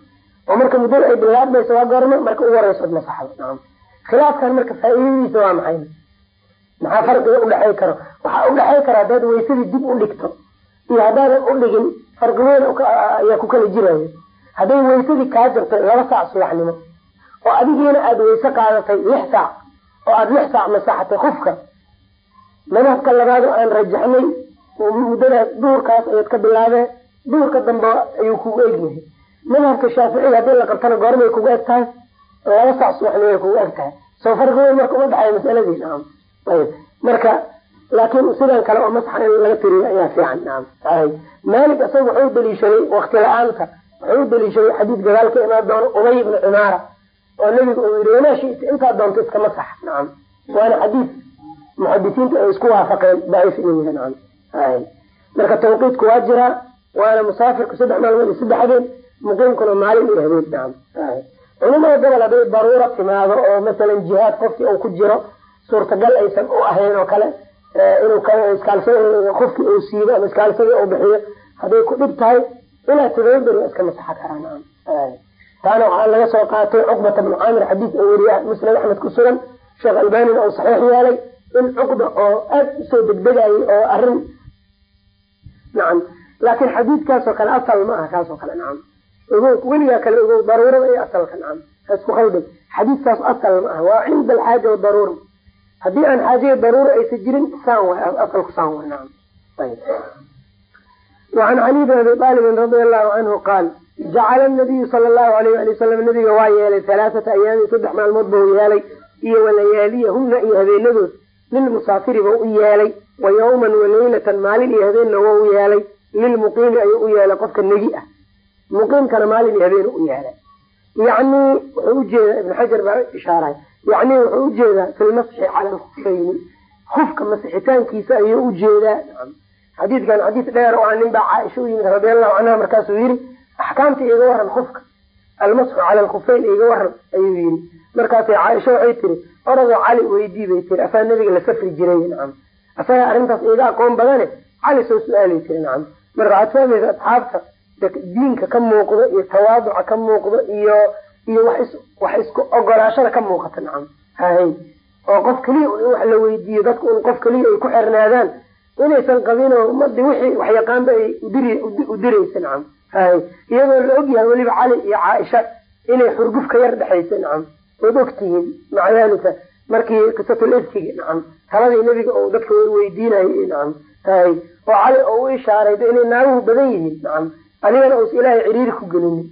A: Oo marka muddada ay bilaabmayso waa goorme marka ugu horeyso ood masaxdo nacam. Khilaafkan marka faa'iidadiisa waa maxay maxaa farqiga udhexay karo? Waxaa udhexay kara haddaad waysadii dib u dhigto. Iyo haddaadan u dhigin farqi weyn ayaa ku kala jiraya hadday waysadii kaa jabtay laba saac subaxnimo oo adigiina aada wayse qaadatay lix saac oo aada lix saac masaxatay qofka madhabka labaado aan rajaxnay muddada duurkaas ayaad ka bilaabeen duurka dambe ayuu kugu egyahay madhabka shaaficiga haddii la qabtana goormay kugu eg tahay laba saac subaxnimo ay kugu eg tahay. Soo farqi weyn marka uma dhexeeya masaladii nacam ayb marka laakiin sidan kale oo masaxa in laga tiriyo ayaa fiican. Maalik isaga wuxuu daliishaday wakti la'aanta. Wuxuu daliishaday xadiid gadaal ka imaan doono ubay ibni cimaara oo nebigu uu yihi wamaa intaad doonto iska masax. Nacam waana xadiid muxadisiinta ay isku waafaqeen. Daciif inuu yahay. Nacam ay marka tawqiidku waa jiraa waana musaafirku saddex maalmood iyo saddex muqiimkuna maalin iyo habeen. Nacam ay culimada gobol hadday daruura timaado oo masalan jihaad qofkii uu ku jiro suurtagal aysan u ahayn oo kale inuu iskaalsa qofkii uu siibo ama iskaalsadii uu bixiyo hadday ku dhib tahay ilaa todoba beri waa iska masaxa karaa nacam. Taana waxaa laga soo qaatay cuqbata bnu caamir xadiis oo weriya musnad axmed ku sugan sheekh albanina uu saxiix yeelay in cuqba oo aad u soo degdegayay oo arrin nacam laakin xadiidkaasoo kale asal ma aha kaasoo kale nacam. Ogow weligaa kale ogow daruurada iyo asalka nacam. Hasku khaldin xadiidkaas asal ma aha waa cinda alxaaja wadaruura haddii aan xaajiya daruura aysa jirin saan waay asalku saan waay nacam ayb wacan cali bn abi aalibin radia allahu canhu qaal jacala nabiyu sala allahu alayh ali wasalam nabiga waa yeelay halaaata ayaamin saddex maalmood bau yeelay iyo walayaaliyahumna iyo habeenadood lilmusaafiri bau u yeelay wa yawman walaylatan maalin iyo habeenna wau yeelay lilmuqiimi ayuu u yeelay qofka negi ah. Muqiimkana maalin iyo habeen u yeelay. Yani wuxuu u jeedaa ibn xajar baa ishaaray yani wuxuu u jeedaa fi lmasxi cala alkufayni kufka masixitaankiisa ayuu u jeedaa xadiidkan xadiis dheer a nin baa caaisha u yimid radi allahu canha markaasuu yihi axkaamta iga waran kufka almasxu cala alkufayn iga waran ayuu yihi markaasay caaisha waxay tiri oradoo cali weydii bay tiri asaa nabiga la safri jiray. Nacam asaga arrintaas iga aqoon badane cali soo su'aalay tiri nacam marka waxaad fahmaysa asxaabta diinka ka muuqdo iyo tawaaduca ka muuqdo iyo iyo wax isku ogolaashada ka muuqata nacam. Hahay oo qof keliya wax la weydiiyo dadku in qof keliya ay ku xirnaadaan inaysan qabin oo ummadii wixii waxyaqaanba ay u diraysa nacam. Hahay iyadoo la ogyahay weliba cali iyo caaisha inay xurguf ka yar dhexaysa nacam. Ood ogtihiin maca markii qisatul ifkiga nacam. Taladii nebiga oo dadka weydiinayay nacam. Hahay oo cali oo u ishaaray inay naaguhu badan yihiin nacam. Adigana uusa ilaahay ciriiri ku gelinin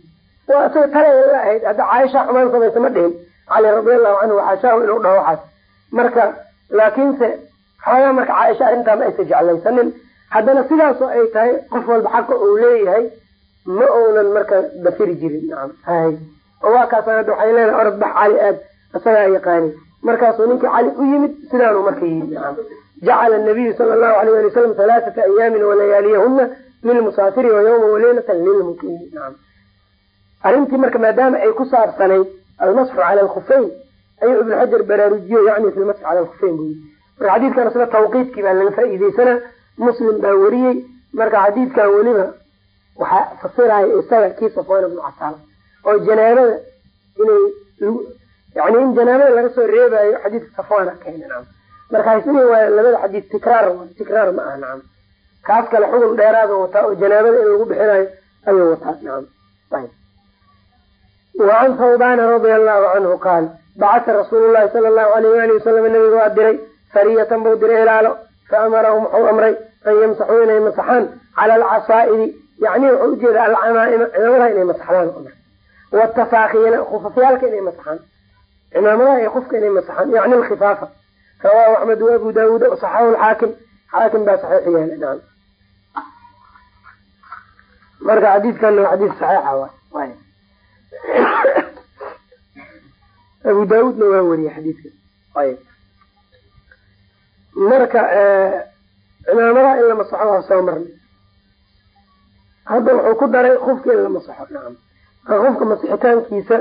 A: waa isaga tale la ahayd. Hadda caaisha xumaan samaysa ma dhihin. Cali radiallahu canhu waxaashaahu inuu dhaho waxaas. Marka laakiinse xoogaa marka caaisha arrintaa ma aysa jeclaysanin. Haddana sidaasoo ay tahay qof walba xaqa uu leeyahay ma uunan marka dafiri jirin. Hay. Oo waa kaasaan hadda waxay leedahay orod bax cali aad isagaa yaqaani markaasuu ninkii cali u yimid sidaanuu marka yimid. Jacala nabiyu sala allahu alayh ali wasalam halaaata ayaamin walayaaliyahuna lilmusaafiri wa yawma waleylatan lilmuqiimi nacam arrintii marka maadaama ay ku saabsanayd almasxu cala alkufayn ayuu ibnu xajar baraarujiyo yani fi lmasxi cala alkufayn yii marka xadiidkan sida tawqiidkii baa laga faa'iideysanaa muslim baa wariyey. Marka xadiidkan weliba waxaa fasiraya isaga kii safwan ibnu casaal oo janaabada inay yani in janaabada laga soo reebayo xadiidka safwana keena nacam marka isli waa labada xadiis tikraar tikraar ma aha nacam kaas kale xugun dheeraada wataa oo janaabada in lagu bixinayo ayuu wataa nacam ayb wacan thawbana radia allahu canhu qaal bacasa rasuulu llahi sala allahu alayh ali wasalam nabiga waa diray sariyatan buu diray ilaalo fa amarahum wuxuu amray an yamsaxuu inay masaxaan cala alcasaa'idi yani wuxuu ujeeda alcamaa'ima cimaamadaha inay masaxdaan amr watafaakiyana khufafyaalka inay masaxaan cimaamadaha iyo qofka inay masaxaan yani alkhifaafa rawahu axmed wa abu daawuud wasaxahu lxaakim xaakim baa saxiix yeelay nacam marka xadiidkana waa xadiis saxiixa <laughs> abu daawuudna waa wariyey xadiidka ayb marka cimaamadaha in la masaxo waa soo marnay. Hadda wuxuu ku daray qofka in la masaxo nacam qofka masixitaankiisa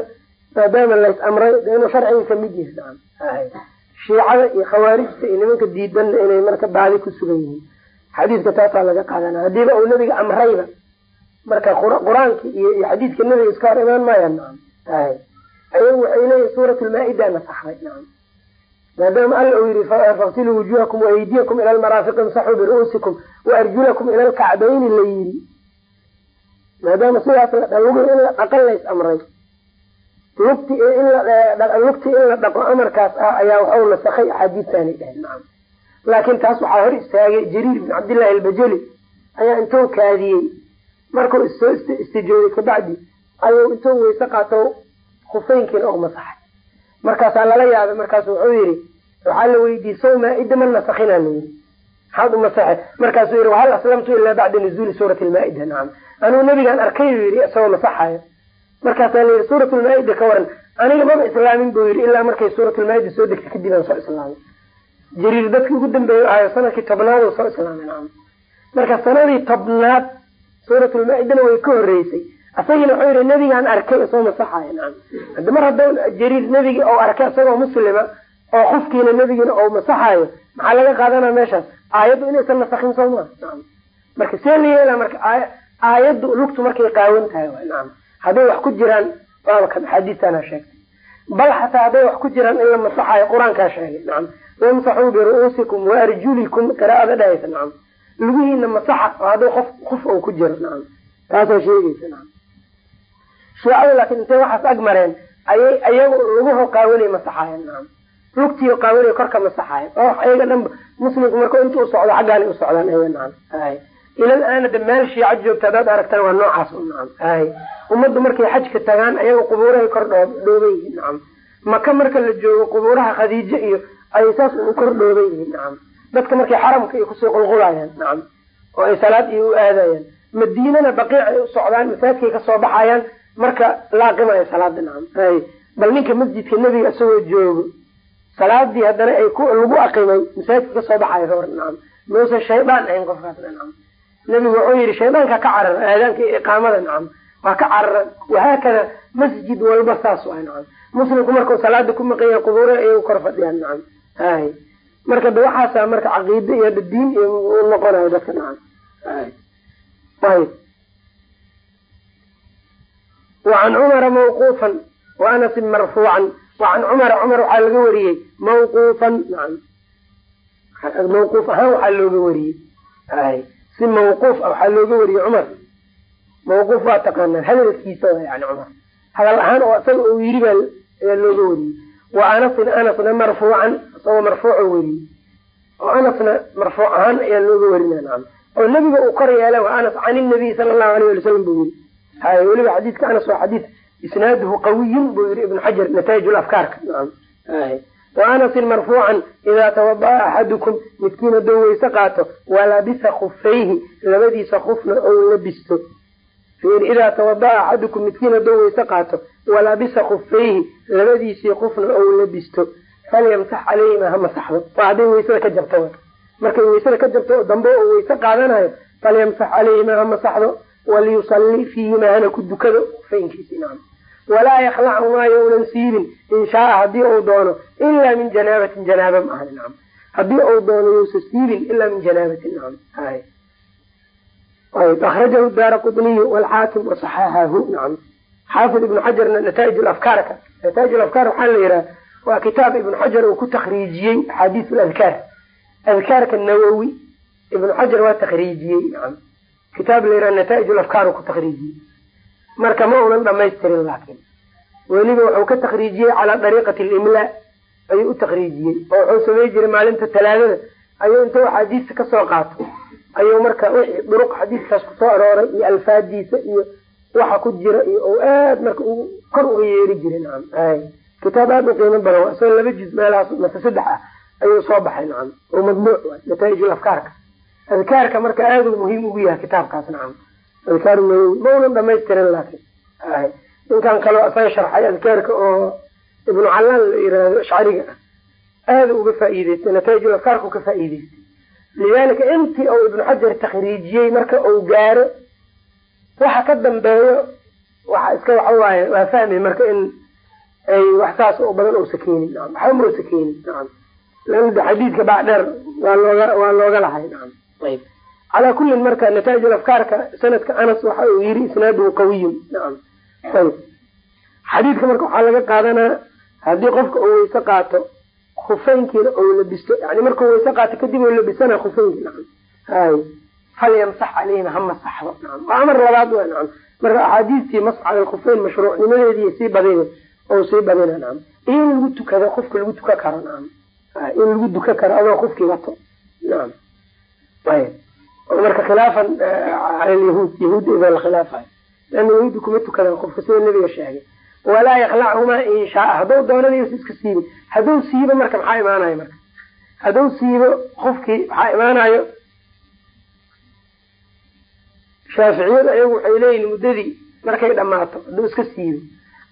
A: maadaama lays amray de inuu sharciga ka mid yahay. Nacam shiicada iyo khawaarijta iyo nimanka diidanna inay marka baadi ku sugan yihiin. Xadiidka taasaa laga qaadanaya hadiiba uu nabiga amrayba marka qur'aanka iyo xadiidka nabiga iska hor imaan maayaan ayagu waxay leeyihiin suurat lmaa-ida nasaxday maadaama alla uu yihi faksiluu wujuhakum waaydiyakum ila lmaraafiqi imsaxuu biru'uusikum waarjulakum ila lkacbayni la yiri maadaama sidaas la lugi in la dhaqan lays amray. Lugti lugti in la dhaqo amarkaas ah ayaa waxau nasakhay axaadiistaanay dhaheen nacam laakiin taas waxaa hor istaagay jariir bin cabdillahi albajali ayaa intuu kaadiyey markuu issoo istijooday kabacdi ayuu intuu weyse qaato kufeynkiina og masaxay markaasaa lala yaabay markaasu wuxuu yihi waxaa la weydiiyey sow maa-ida ma nasakhinaa layiri maxaad u masaxe markaasuu yihi wahal aslamtu ilaa bacda nuzuuli suurati lmaa-ida nacam anuu nabigaan arkay buu yihi isagoo masaxayo markaasaa layihi suurat lmaa-ida ka waran aniga maba islaamin buu yihi ilaa markay suurat lmaa-ida soo degtay kadib aan soo islaamay. Jariir dadkii ugu dambeeyey ahayo sannadkii tobnaad oo soo islaamay nacam marka sanadii tobnaad suurat lmaa-idana way ka horeysay asagina wuxuu yihi nabigaan arkay isoo masaxayo nacam hada mar hadda jariir nebigi ou arkay isagoo muslima oo qofkiina nebigiina ou masaxayo maxaa laga qaadanaa meeshaas? Aayaddu inaysan nasakin soo maa marka see la yeela marka aayaddu lugtu markay qaawan tahay wa nacam hadday wax ku jiraan waaba sheegtay. Bal xataa hadday wax ku jiraan in la masaxayo qur'aankaa sheegay. Nacam wamsaxuu biru'uusikum waarjulikum qiraa'ada dhahaysa. Nacam lugihiina masaxa oo hadday qof qof oo ku jiro nacam taasaa sheegaysa nacam shiicadu laakiin intay waxaas ag mareen ayay ayagu luguho qaawanay masaxayan nacam lugtiio qaawanay korka masaxayan oo ayaga dhanba muslimku marka inta u socdo xaggaanay u socdaan ayaga nacam ay. Ilal aana de meel shiica joogta haddaad aragtaan waa noocaas u nacam ay. Ummaddu markay xajka tagaan ayaga qubuurahay kor dhoo dhooban yihiin nacam maka marka la joogo qubuuraha khadiijo iyo ay saas u kor dhooban yihiin nacam dadka markay xaramka iyo ku soo qulqulayaan. Nacam oo ay salaad iyo u aadayaan. Madiinana baqiic ay u socdaan masaajidkay ka soo baxayaan marka laaqimayo salaada nacam ay bal ninka masjidka nebiga isagoo joogo salaadii haddana ay lagu aqimay masaajidka ka soo baxayo ka war nacam mausan shaydaan ahayn qofkaas nacam nebigu wuxuu yihi shaydaanka ka carara aadaanka iyo iqaamada. Nacam waa ka carara wahaakada masjid walba saas waay nacam muslimku markau salaada ku maqanya qubuura ay kor fadhiyaan nacam ay marka de waxaasa marka caqiide iyo diin iyo noqonayo dadka nacam ayb wacan cumara mawquufan wa anasin marfuucan. Wacan cumara cumar waxaa laga wariyey mawquufan. Mawquuf ahaan waxaa looga wariyey. Ay. Si mawquuf ah waxaa looga wariyey cumar. Mawquuf waa taqaanaan hadalkiisa yani cumar. Hadal ahaan oo isaga uu yiri baa ayaa looga wariyey. Wa anasin anasna marfuucan isagoo marfuuco weriyey oo anasna marfuuc ahaan ayaa looga nacam oo nebiga uu kor yeela wa anas can inabiy sala allahu alayh wali salam buu yiri hay weliba xadiidka anas waa xadiid isnaaduhu qawiyun buu yiri ibnu xajar nataij lafkaarka nacam wa anasin marfuucan idaa tawada'a axadukum midkiin hadduu weyse qaato walabisa khufayhi labadiisa kufna ou labisto idaa tawada'a axadukum midkiin hadduu weyse qaato walabisa khufayhi labadiisii kufna ou labisto falyamsax caleyhima ha masaxdo. Waa hadday weysada ka jabto. Markay weysada ka jabto oo dambe oo weyse qaadanayo falyamsax caleyhima ha masaxdo. Waliyusalli fiihima hana ku dukado. Kufeynkiisi nacam walaa yaklachumaa yownan siibin. In shaaa haddii uu doono ilaa min janaabatin janaaba ma ahani nacam uu doono yousa siibin ilaa min janaabatin nacam hay. Ayb daara qutniyu walxaakim wasaxaxahu nacam xaafid ibnu xajarna nataaij lafkaarka nataaij lafkaar waxaa la yidhaha waa kitaab ibnu xajar uu ku takriijiyey axaadiis ladkaar adkaarka nawowi ibnu xajar waa takriijiyey kitaab la yidhaha nataaij lafkaar uu ku takriijiyey marka ma unan dhamaystirin laakiin weliba wuxuu ka takriijiyey calaa dariiqati limlaa ayuu u takriijiyey oo wuxuu samey jiray maalinta talaadada. Ayuu intuu axaadiista ka soo qaato ayuu marka duruq xadiiskaas ku soo arooray iyo alfaadiisa iyo waxa ku jira iyo aad marka kor uga yeeri jiray kitaab aada u qiimo badan waa isagoo laba juz meelahaas mase saddex ah ayuu soo baxay nacam oo madbuuc nataaij afkaarka. Adkaarka marka aada u muhiim ugu yahay kitaabkaas nacam adkaar nawowi ma unan dhamaystirin laakiin ay. Ninkan kaloo isaga sharxay adkaarka oo ibnu callaan la yiraahdo ashcariga ah. Aada uga faa'iideystay nataaij afkaarka ka faa'iideystay lidalika intii uu ibnu xajar takriijiyey marka uu gaaro waxa ka dambeeyo waxa iska waxa waaye waa fahmay marka in wax saas oo badan uusa keenin waxba ma usa keenin xadiidka baa dheer waa looga lahay calaa kullin marka nataaij afkaarka sanadka anas waxa uu yiri isnaaduhu qawiyun xadiidka marka waxaa laga qaadanaa haddii qofka uu weyse qaato khufeynkiina ou labisto yani markuu weyse qaato kadib u labisana khufeynki falyamsax caleyhima ha masaxdo waa amar labaad marka axaadiistii masx lkhufeyn mashruucnimadeedii sii badina ou sii badina nacam iyo in lagu tukado qofka lagu tuka karo nacam in lagu duka karo adoo qofkii wato nacam ayb marka khilaafan cala lyahuud yahuud ida la khilaafayo. Leana yahuudda kuma tukadaan qofka sida nabiga sheegay. Walaa yaklachumaa in shaaa hadduu doonanayo iska siibin hadduu siibo marka maxaa imaanayo marka? Hadduu siibo qofkii maxaa imaanayo? Shaaficiyadu ayagu waxay leeyihiin muddadii markay dhamaato hadduu iska siibo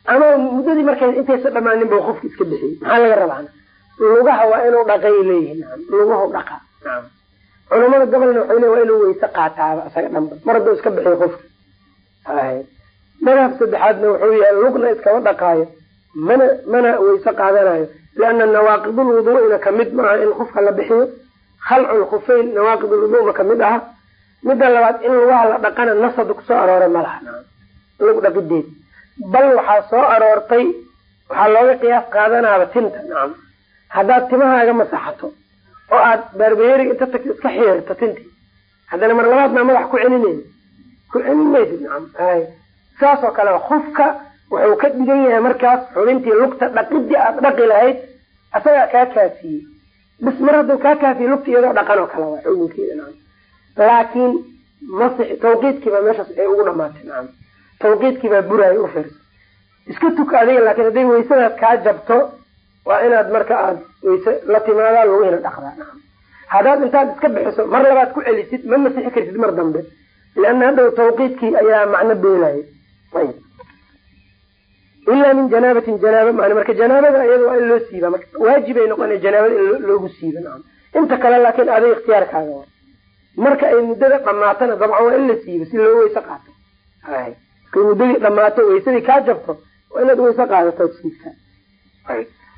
A: ama muddadii markay intaysa dhamaanin ba qofki iska bixiyey. Maxaa laga rabaa? Lugaha waa inuu dhaqay leeyihiin naam. Lugahu dhaqa. Culamada gobolna waxay leeyin waa inuu weyse qaataaba isaga dhanba. Mar hadduu iska bixiyo qofki madhab saddexaadna wuxuu yahay lugna iskama dhaqaayo mana mana weyse qaadanayo. Liana nawaaqidulwuduu'ina ka mid maaha in qofka la bixiyo. Khalcu lkhufeyn nawaaqidulwuduuma ka mid aha. Midda labaad in lugaha la dhaqana nasada ku soo arooray malaha lagu dhaqideed bal waxaa soo aroortay waxaa looga qiyaas qaadanaaba tinta. Nacam haddaad timahaaga masaxato oo aad baarbeeriga inta tagto iska xiirto tinti haddana mar labaad maa madax ku celinaysa ku celin maysid nacam hay saas oo kale qofka wuxuu ka dhigan yahay markaas xubintii lugta dhaqidii aad dhaqi lahayd asagaa kaa kaafiyey. Bis mar hadduu kaa kaafiye lugta iyadoo dhaqan oo kale waa xukunkeeda nacam laakiin masix tawqiidkiibaa meeshaas ay ugu dhamaatay nacam tawqiidkiibaa buraayo u firs iska tuka adiga laakiin hadday waysadaas kaa jabto waa inaad marka aad wayse la timaadaa lugihina dhaqdaa. Nacam haddaad intaad iska bixiso mar labaad ku celisid ma masixi kartid mar dambe. Leanna haddaw tawqiidkii ayaa macno beelaya ayb ilaa min janaabatin janaaba maan marka janaabada iyada waa in loo siiba marka waajibay noqona janaabada in loogu siiba nacam. Inta kale laakiin aday ikhtiyaarkaaga marka ay muddada dhamaatana dabcan waa in la siiba si loo weyse qaato markay muddadii dhamaato waysadii kaa jabto waa inaad weyse qaadato ad siibtaa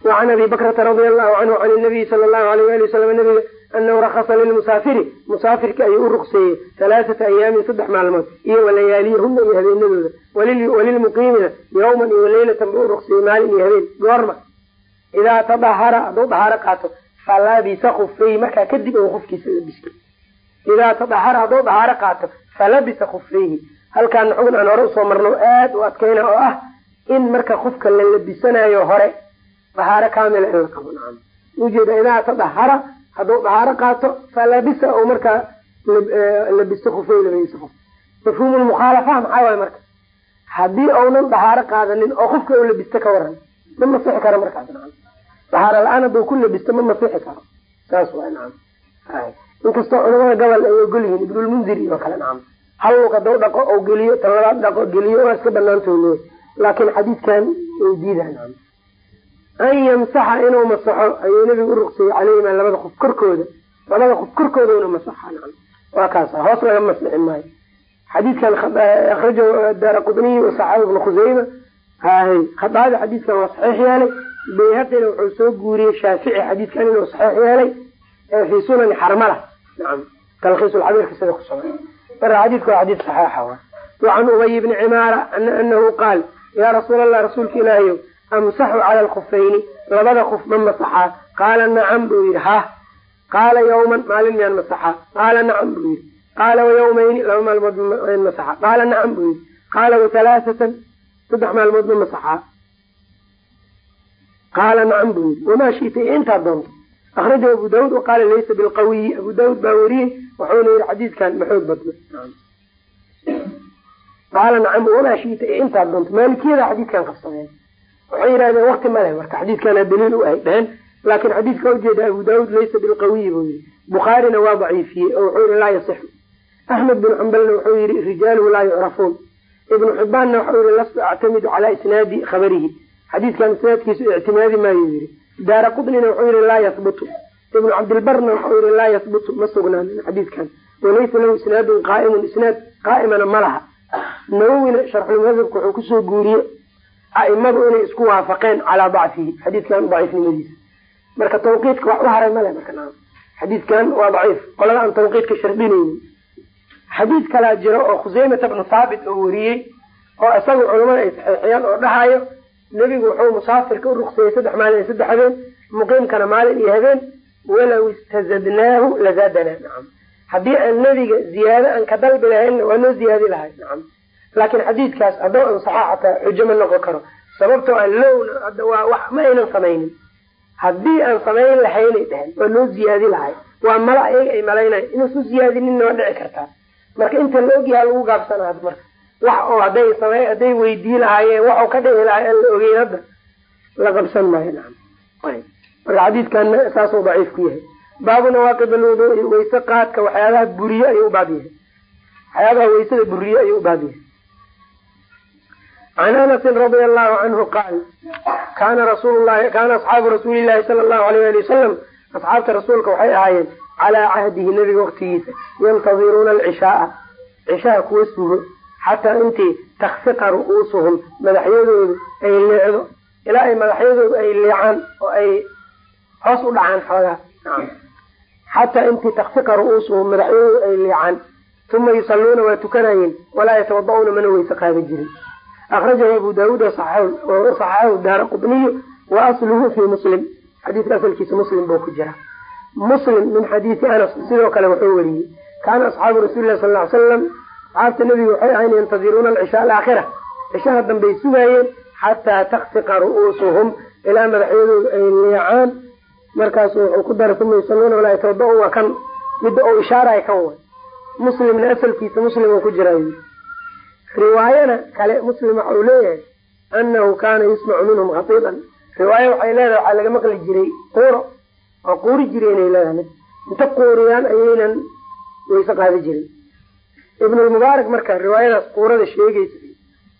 A: wacan abi bakrata radia allahu canhu can nabiyi sala allahu alayh wali wasalam nabiga anahu rakasa lilmusaafiri musaafirka ayuu u ruqseeyey halaaata ayaamin saddex maalmood iyo walayaaliyahuna iyo habeenadooda. Walilmuqiimina yawman iyo leylatan buu u ruqseeyey maalin iyo habeen. Goorma idaa tadahara hadduu dahaaro qaato falabisa kufayhi markaa kadib ou qofkiisa idaa tadahara hadduu dahaaro qaato falabisa kufayhi halkaana xugun aan hore u soo marno aad u adkayna oo ah in marka qofka la labisanayo hore dahaaro kamila in la qabo. Nacam ujeeda idaa tadahara hadduu dahaaro qaato falabisa ou markaa labisto kufay labadiisa qof. Mafhuumu lmukhaalafa maxaa waay marka? Haddii ounan dahaaro qaadanin oo qofka u labisto ka waran ma masixi karo markaas. Nacam dahaaro la'aan hadduu ku labisto ma masixi karo. Saas waay nacam inkastoo culamada gobol ay ogol yihiin ibnulmundir iyo kale nacam hal lug hadduu dhaqo ou geliyo tan labaad dhaqo geliyo waa iska banaantoo leey laakiin xadiidkan way diidaa nacam an yamsaxa inuu masaxo ayuu nabigu u ruqsayey caleyhima labada qof korkooda. Labada qof korkooda una masaxa nacam waa kaasa hoos laga masixi maayo. Xadiidkan akrajahu daara qudniyi wasaxaabi ibnu khuseyma hahay khadaabi xadiidkan waa saxiix yeelay. Bayhaqina wuxuu soo guuriyey shaafici xadiidkan inuu saxiix yeelay. Fi sunani xarmala nacam talkhiis sida ku sugan marka xadiidku waa xadiid saxiixa wa. Wacan ubay bni cimaara ana anahu qaal yaa rasuul allah rasuulka ilaahayow amsaxu cala alkufayni labada kuf ma masaxaa qaala nacam buu yidhi. Ha? Qaala yawman maalin miyaan masaxaa qaala nacam buu yidhi. Qaala wayawmayni laba maalmood maan masaxaa qaala nacam buu yidhi. Qaala wahalaaatan saddex maalmood ma masaxaa qaala nacam buu yidhi. Wamaa shita? Intaa doonto. Akrajahu abu daawud waqaala laysa bilqawiyi abu daawud baa weriyey wuxuuna yihi xadiidkan maxoog badno qaala nacam wamaa shita intaa doonto maalikiyada xadiidkan qabsadeen waxay yidhahdeen wakti male marka xadiidkana daliil u ahay dheheen laakin xadiidka ujeeda abu daawud laysa bilqawiyi buu yihi bukhaarina waa daciifiyey oo wuxuu yihi laa yasixu. Axmed bin xambalna wuxuu yihi rijaaluhu laa yucrafuun. Ibnu xibaanna wuxuu yihi lastu actamidu calaa isnaadi khabarihi. Xadiidkan isnaadkiisu ictimaadi maayo yihi daara qudnina wuxuu yihi laa yahbutu ibnu cabdilbarna wuxuu yihi laa yahbutu ma sugnaanin xadiidkan. Walaysa lahu isnaadun qaaimun. Isnaad qaa'imana ma laha. Nawowina sharxulmadhabka wuxuu ku soo guuriye aimadu inay isku waafaqeen calaa dacfihi. Xadiidkan daciifnimadiisa marka tawqiidka wax u haray male marka xadiidkan waa daciif qolada aan tawqiidka shardinaynin xadiid kalaa jiro oo khuseymata bnu thaabit oo weriyey oo isaga culamada ay saxiixiyaan oo dhahayo nebigu wuxuu musaafirka u ruqseeyey saddex maalin iyo saddex habeen muqiimkana maalin iyo habeen walow istazadnaahu lazaadanaa nacam haddii aan nebiga ziyaado aan ka dalbi lahaynna waa noo ziyaadi lahay nacam laakiin xadiidkaas haddoo ansaxa xataa xujo ma noqon karo sababtoo a lowna hadda waa wax ma aynan samaynin haddii aan samayn lahaynay dhehen waa noo ziyaadi lahay waa mala ayaga ay malaynayo inuusu ziyaadininna waa dhici kartaa marka inta la ogyaha lagu gaabsana had marka wax oo hadday samey hadday weydii lahaayeen waxuu ka dhici lahay aan la ogeyn hadda la qabsan maayo nacam marka xadiidkana saasuu daciif ku yahay baabu nawaaqib alwuduui wayse qaadka waxyaabaha buriye ayuu ubaab yahay. Waxyaabaha waysada buriye ayuu ubaab yahay. Can anasin radia allahu canhu qaal kaana rasuul lahi kaana asxaabu rasuuli llahi sala allahu alayh ali wasalam asxaabta rasuulka waxay ahaayeen calaa cahdihi nebiga waqtigiisa yantadiruuna alcishaaa cishaha kuwa sugo xataa intii taksiqa ru'uusuhum madaxyadoodu ay leecdo ilaa ay madaxyadoodu ay leecaan oo ay hoos u dhacaan xoogaa. Xataa intii taksiqa ru'uusuhum madaxyadoodu ay leecaan uma yusaluuna waa tukanayeen walaa yatawada'uuna mana weyse qaada jirin. Akrajahu abu daawuud saxaxahu daara qutniyu wa asluhu fi muslim. Xadiiska asalkiisa muslim buu ku jira. Muslim min xadiisi anas sidoo kale wuxuu weriyey kaana asxaabu rasuli lah sal ly salam asxaabta nebiga waxay ahayn yantadiruuna alcishaa alaakhira. Cishaha dambey sugaayeen xataa taksiqa ru'uusuhum ilaa madaxyadoodu ay leecaan markaasu wuxuu ku daray uma yusaluuna walaa yatawada'u waa kan midda uu ishaaraya kan way muslimna asalkiisa muslim uu ku jiraay riwaayana kale muslim waxa uu leeyahay anahu kaana yusmacu minhum khatiiban. Riwaayo waxay leedahay waxaa laga maqli jiray quuro oo quuri jira inay leedahay. Inta quuriyaan ayaynan wayse qaadi jirin. Ibnulmubaarak marka riwaayadaas quurada sheegaysa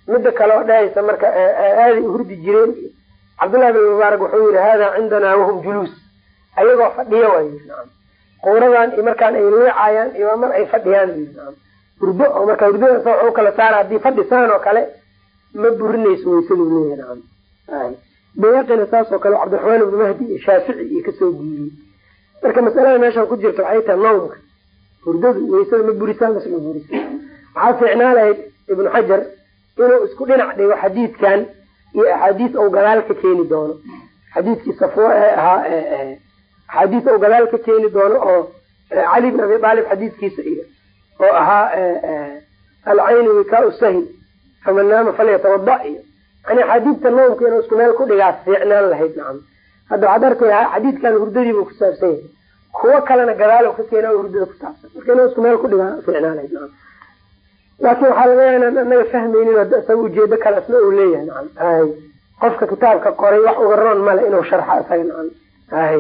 A: midda kale oo dhahaysa marka aaday hurdi jireen. Cabdullahi ibn mubaarak wuxuu yihi hada cindanaa wahum juluus ayagoo fadhiya waay quuradan markaan ay leecayaan iyo mar ay fadhiyaan hurdo marka hurdadaas waxu kala saara haddii fadhisaan oo kale ma burinayso waysadu leeyahay bayaqina saas oo kale cabdiraxmaan ibnu mahdi iyo shaafici iyo ka soo guuriyey marka masalada meeshaan ku jirta waxay tahay nawmka. Hurdadu waysada ma burisaa mase ma burisa waxaa fiicnaa lahayd ibnu xajar inuu isku dhinac dhigo xadiidkan iyo axaadiis ou gadaal ka keeni doono. Xadiidkii safo ee ahaa axaadiis ou gadaal ka keeni doono oo cali bin abi aalib xadiidkiisa iyo oo ahaa alcaynu wikaa sahi faman naama falyatawada iyo yani axaadiidta noomka inuu isku meel ku dhigaa fiicnaan lahayd nacam. Hadda waxaad arkaya xadiidkan hurdadiibuu ku saabsan yahay. Kuwo kalena gadaal ka keena hurdada ku saabsan. Marka inuu isku meel ku dhigaa fiicnaan lahayd nacam. Laakin waxaa laga yaaba inaan anaga fahmaynin hadda isaga ujeedo kale uu leeyahay nacam. Hay qofka kitaabka qoray wax uga roon male inuu sharxa isaga nacam. Hay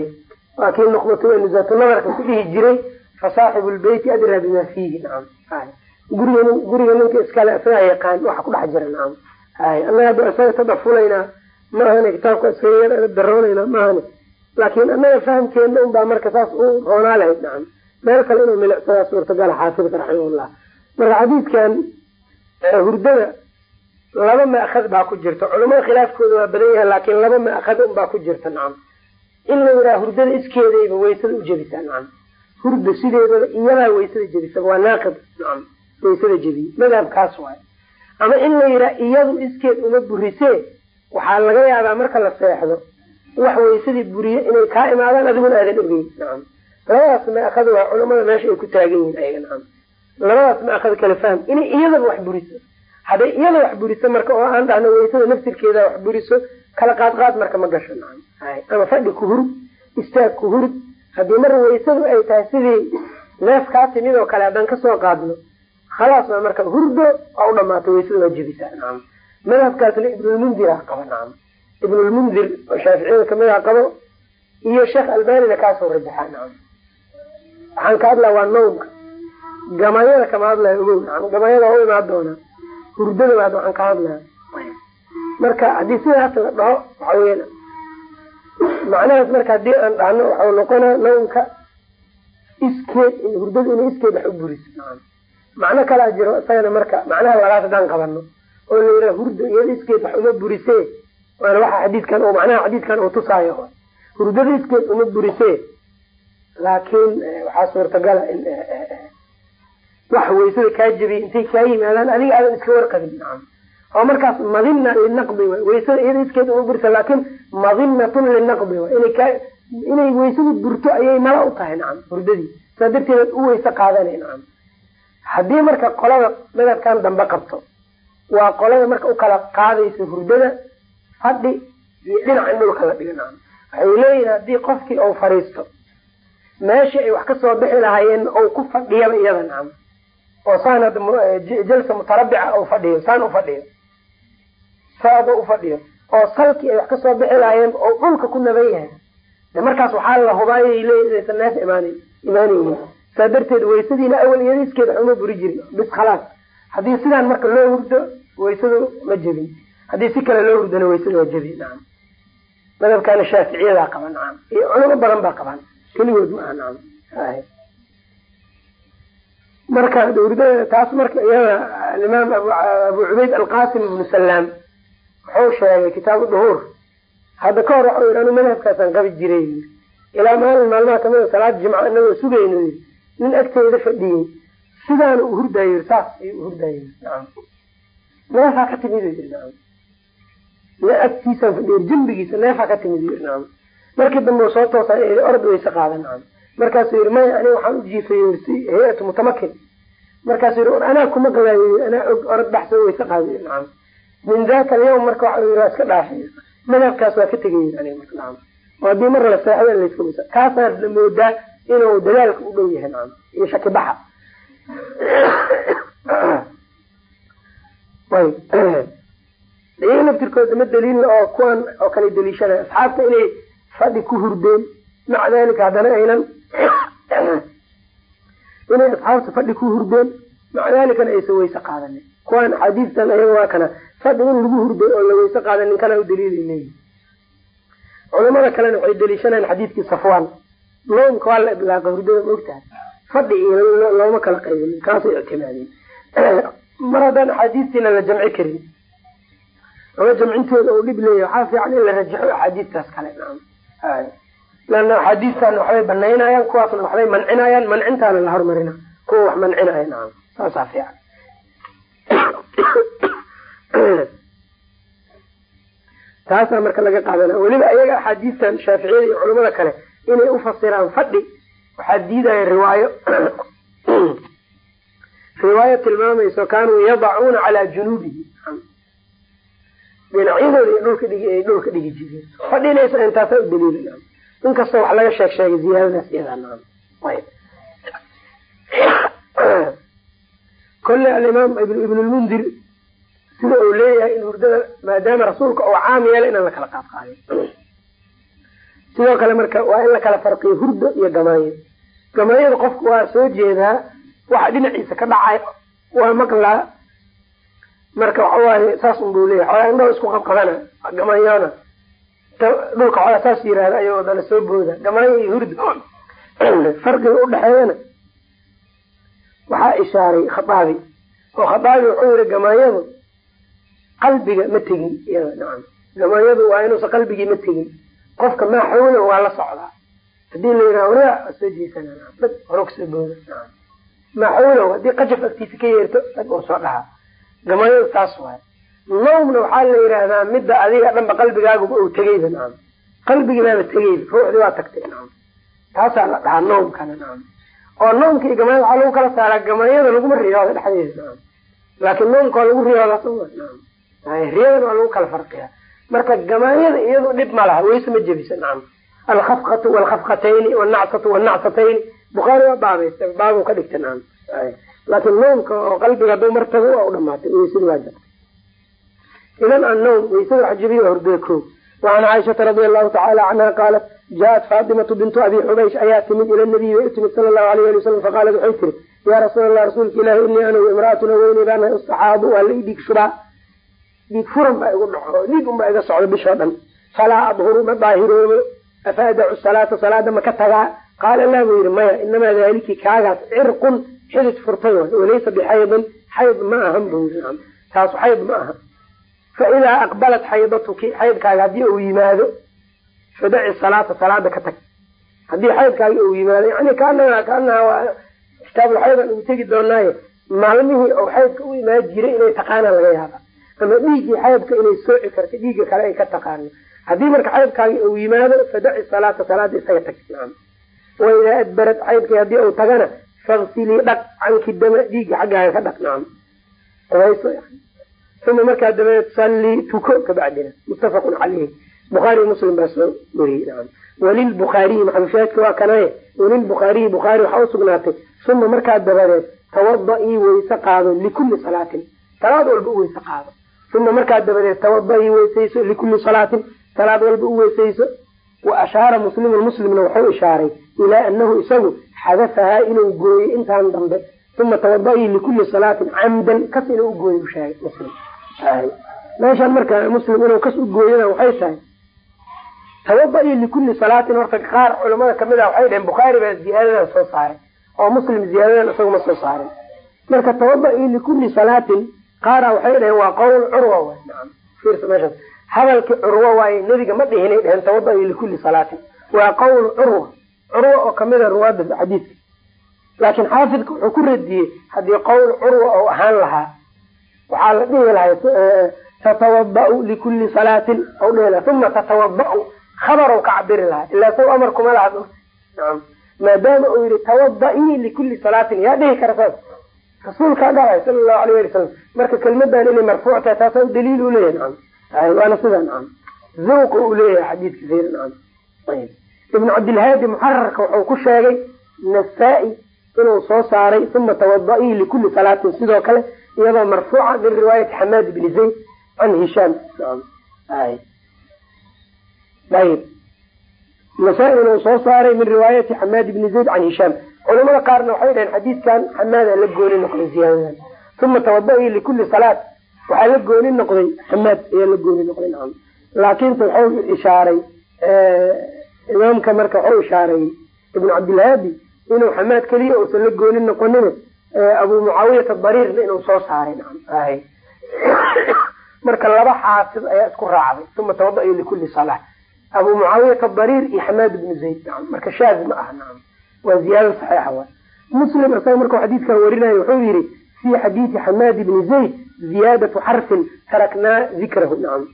A: waa kii nuqbatu nuzatu nadarka ku dhihi jiray fasaaxibu lbeyti adraa bima fiihi nacam hay guriga guriga ninka iskale isagaa yaqaan waxa ku dhex jira nacam hay annaga hadda isaga tadafulaynaa ma ahane kitaabka iskaga daroonaynaa ma ahane laakin annaga fahamkeena unbaa marka saas u roonaa lahayd nacam meel kale inuu milicsadaa suurtagala xaafidka raximahullah. Marka xadiidkan hurdada laba maakad baa ku jirta. Culamada khilaafkooda waa badan yahay laakin laba maakad un baa ku jirta nacam in la yidhaha hurdada iskeedayba waysada u jebisaa nacam. Hurda sideedaba iyadaa waysada jebisaba waa naaqid nacam. Waysada jebiye madhabkaas waay ama in la yidhaha iyadu iskeed uma burisee waxaa laga yaabaa marka la seexdo wax waysadii buriye inay kaa imaadaan adiguna aadan ogeyn nacam. Labadaas maakad waa culamada meesha ay ku taagan yihiin ayaga nacam. Labadaas maakad kala fahm inay iyadaba wax buriso. Hadday iyada wax buriso marka oo aan dhahno waysada naftirkeeda wax buriso kala qaadqaad marka ma gasho. Ama fadhi ku hurud istaag ku hurud haddii mar waysadu ay tahay sidii neef kaa timid oo kale haddaan ka soo qaadno khalaas waa marka hurdo waa u dhamaatay waysada waa jebisaa. Madhabkaasna ibnulmundiraa qaba nacam ibnulmundir oo shaaficiyada kamida qabo iyo sheekh albanina kaasoo rajaxaa nacam waxaan ka hadlaa waa nawmka gamayada kama hadlaya ogow. Gamayada waa u imaan doonaa hurdada baad waxaan ka hadlaya marka haddii sidaas la dhaho waxa weyan macnahaas marka haddii aan dhahno waxau noqonaa nawmka iskeed hurdada inay iskeed wax u buriso macno kalaa jiro isagana marka macnaha labaas haddaan qabano oo la yidhaha hurda iyada iskeed wax uma burisee waana waxa xadiidkan oo macnaha xadiidkan uu tusaayo. Hurdada iskeed uma burisee laakiin waxaa suurtagala in wax waysada kaa jebiyay intay kaa yimaadaan adiga aadan iska warqabin oo markaas madina linaqdi waysada iyada iskeed uma burisa laakin madinatun linaqdi way. Inay waysadu burto ayay mala u tahay nacam hurdadii. Saa darteed u weyse qaadanay nacam haddii marka qolada madhabkan dambe qabto waa qolada marka u kala qaadaysa hurdada fadhi iyo dhinac in dhulka la dhigo nacam waxay leeyihiin haddii qofkii ou fadhiisto meeshii ay wax ka soo bixi lahaayeen ou ku fadhiyaba iyada nacam oo saan hadda jalsa mutarabica ou fadhiyo saan u fadhiyo saada u fadhiyo oo salkii ay wax ka soo bixi lahaayeen oo dhulka ku naban yahay. De markaas waxaa la hubaayay leeyihiin inaysan neef imaan imaanaynin saa darteed waysadiina awal iyada iskeed waxuma buri jirin bis khalaas. Haddii sidaan marka loo hurdo waysadu ma jebin. Haddii si kale loo hurdona waysada waa jebi nacam madhabkaana shaaficiyadaa qaba nacam iyo culamo badan baa qabaan keligood ma aha nacam marka hurdada taas marka iyada alimaam abu cubayd alqasim ibnu salaam wuxuu sheegay kitaabu duhuur. Hadda ka hor waxau yidhi anu madhabkaasaan qabi jiray. Ilaa maalin maalmaha kamida salaad jimca inagoo sugayno. Nin agteyda fadhiyey. Sidaana u hurdaayo saas ayuu uhurdaayo nacam neefaa ka timid agtiisaan fadhiyo jambigiisa neefaa ka timid markii dambe soo toosa orod wayse qaada markaasuu yiri maya aniga waxaan u jiifay hay'atu mutamakin. Markaasuu yiri or anaa kuma qadaayo anaa og orod baxso wayse qaada min daka alyawm marka waa iska dhaafay madhabkaas waa ka tegay haddii mar la seexda layska misa kaasaa la moodaa inuu dadaalka u dhow yahay iyo shaki baxa. Ayb iyaga <clears throat> laftirkooda ma daliilla oo kuwan oo kale daliishanay asxaabta inay fadhi ku hurdeen maca dalika haddana aynan <clears throat> inay asxaabta fadhi ku hurdeen maca dalikana aysan weyse qaadanin. Kuwan axaadiistan ayaga waa kana fadhi in lagu hurday oo la weyse qaadanin kana u daliilay leeyihi culamada kalena waxay daliishanayaan xadiidkii safwan noomka waa la iblaaqa hurdada ma ogtahay fadhi iyo looma kala qaybin kaasay ictimaadeen <clears throat> mar haddaan axaadiistiina la jamci karin ama jamcintooda uu dhib leeyahy waxaa fiican in la rajaxo axaadiistaas kale. Lana axaadiistan waxbay banaynayaan kuwaasna waxbay mancinayaan mancintaana la hormarina. Kuwa wax mancinaya saasaa fiican <clears throat> taasaa marka laga qaadana. Weliba ayaga axaadiistan shaaficiyada iyo culamada kale inay ufasiraan fadhi waxaa diidaya riwaayo. <clears throat> Riwaayo tilmaamayso kaanuu yadacuuna calaa junuubihi. Dhinacyadooda iyo dhulka dhigi ay dhulka dhigi jireen. Fadhinaysa intaasaa u daliila inkastoo wax laga sheeg sheegay ziyaadadaas iyadaa <clears throat> kolle alimaam ibnulmundir sida uu leeyahay in hurdada maadaama rasuulka uu caam yeela inaan la kala qaad qaadin sidoo kale marka waa in la kala farqiyo hurda iyo gamaayo. Gamaayada qofku waa soo jeedaa waxa dhinaciisa ka dhacay waa maqlaa marka waxawaaye saas un buu leeyahy xoogaa indhao isku qabqabana gamaayona dhulka xoogaa saas yirahda ayagoo dana soo booda. Gamaayo iyo hurda <clears throat> farqiga udhexeeyana waxaa ishaaray khataabi oo khataabi wuxuu yihi gamaayadu qalbiga ma tegin. Gamaayadu waa inuusa qalbigii ma tegin. Qofka maa waa la socdaa. Hadii la yiraha wara soo jeesana dag horo ka soo booda maa xawla haddii qajaf agtiisa ka yeerto dag oo soo dhahaa gamaayadu taas waay. Nawmna waxaa la yidhaahdaa midda adiga dhanba qalbigaaguba uu tegeyba nacam. Qalbigibaaba tegeyba ruuxdii waa tagtay nacam. Taasaa la dhahaa nawmkana nacam. Oo nawmka iyo gamaayada waxaa lagu kala saaraa gamaayada laguma riyooda dhexdeeda nacam. Laakiin nawmka lagu riyoodaa soma nacam riyadan waa lagu kala farqiyaa marka gamaayada iyadu dhib ma laha weyse ma jebisa nacam alkhafqatu walkhafqatayni wanacsatu wanacsatayni bukhaari waa baabaysta baabu ka dhigta nacam laakiin nawmka oo qalbiga haduu martago waa u dhamaatay weysada waa jabtay idan annawm weysada wax jebiya hordada ko wacan caaishata radia allahu tacala canha qaalat jaaءat faatimatu bintu abi xubaysh ayaa timid ila nabiyi way u timid sala allahu alayh ali wasalam faqaalat waxay tiri yaa rasuul allah rasuulka ilahi inii anigu imraatun waa shubaa dhiig furan baa igu dhaco dhiig unbaa iga socda bishoo dhan. Falaa adhuru ma daahiroobo afa salaata salaada ma ka tagaa. Qaala laa buu yihi maya inamaa daaliki kaagaas cirqun xidid furtay way walaysa bixaydin xayd ma ahan bu taasu xayd ma aha. Fa idaa aqbalat xaydatuki xaydkaaga haddii uu yimaado fadaci salaata salaada ka tag. Haddii xaydkaaga uu yimaado yani kaanaha kaanaha waa kitaabulxaydan ugu tegi doonaaye maalmihii oo xaydka u imaan jiray inay taqaana laga yaaba ama dhiiggii xaydka inay sooci karta dhiigga kale ay ka taqaano. Haddii marka xaydkaagi uu yimaado fadaci salaata salaada isaga tag waidaa adbarad xaydkii haddii uu tagana faksilii dhaq canki dama dhiigga xaggaaga ka dhaq. Nacam qubayso uma markaa dabadeed sallii tuko kabacdina muttafaqun caleyhi bukhaari muslim baa soo wariyey. Walilbukhaariyi maxamushaahidka waa kanaye walilbukhaariyi bukhaari waxaa usugnaatay uma markaa dabadeed tawada-ii weyse qaado likulli salaatin. Salaad walba u weyse qaado uma markaa dabadeed tawada-ii weysayso likulli salaatin salaad walba u weysayso wa ashaara muslimun muslimna wuxuu ishaaray ilaa anahu isagu xadafahaa inuu gooyey intaan dambe uma tawada-ii likulli salaatin camdan kas inuu u gooyo u sheegay muslim meeshaan marka muslim inuu kas u gooyana waxay tahay tawada-ii likulli salaatin horta qaar culamada ka mid ah waxay dhaheen bukhaari baa ziyaadadan soo saaray oo muslim ziyaadadan isaguma soo saarin marka tawada-ii likulli salaatin qaara waxay dhaheen waa qowl curwa w naam fiirsa meeshaas hadalkii curwo waaye nebiga ma dhihinay dheheen tawada-ii likulli salaatin. Waa qowl curwa curwa oo kamida ruwaada xadiidka. Laakiin xaafidka wuxuu ku radiyey haddii qowl curwa ou ahaan lahaa waxaa la dhihi lahay tatawaba'u likulli salaatin. Ou dhihi laha uma khabarow ka cabiri lahaa ilaa saw amar kuma laha maadaama uu yihi tawaba'ii likulli salaatin. Yaa dhihi kara saas rasuulkaa dhahay sala allahu alayh ali wasalam marka kelmadan inay marfuuc tahay taasaa daliil u leeyahay nacam waana sida nacam zawqa uu leeyahay xadiidka sayr nacam ayb ibnu cabdilhaadi muxararka wuxuu ku sheegay nasaa-i inuu soo saaray uma tawada-ii likulli salaatin sidoo kale iyadoo marfuuca min riwaayati xamaad bni zayd can hishaam ayb nasaa-i inuu soo saaray min riwaayati xamaad bni zayd can hishaam culamada qaarna waxay dhaheen xadiidkan xamaada la gooni noqday ziyaadadan uma tawada-ii likulli salaat waxaa la gooni noqday xamaad ayaa la gooni noqday nacam laakiinse waxau ishaaray imaamka marka waxau ishaaray ibnu cabdilhaadi inuu xamaad keliya uusan la gooni noqonin abu mucaawiyata dariirna inuu soo saaray nacam <coughs> marka laba xaafid ayaa isku raacday. Uma tawada-ii likulli salaa abu mucaawiyata dariir iyo xamaad ibnu zayd nacam marka shaad ma aha nacam waa ziyaado saxiixa waay. Muslim isaga markuu xadiidkan warinayo wuxuu yihi fii xadiidi xamaad ibni zayd ziyaadatu xarfin taraknaa dikrahu nacam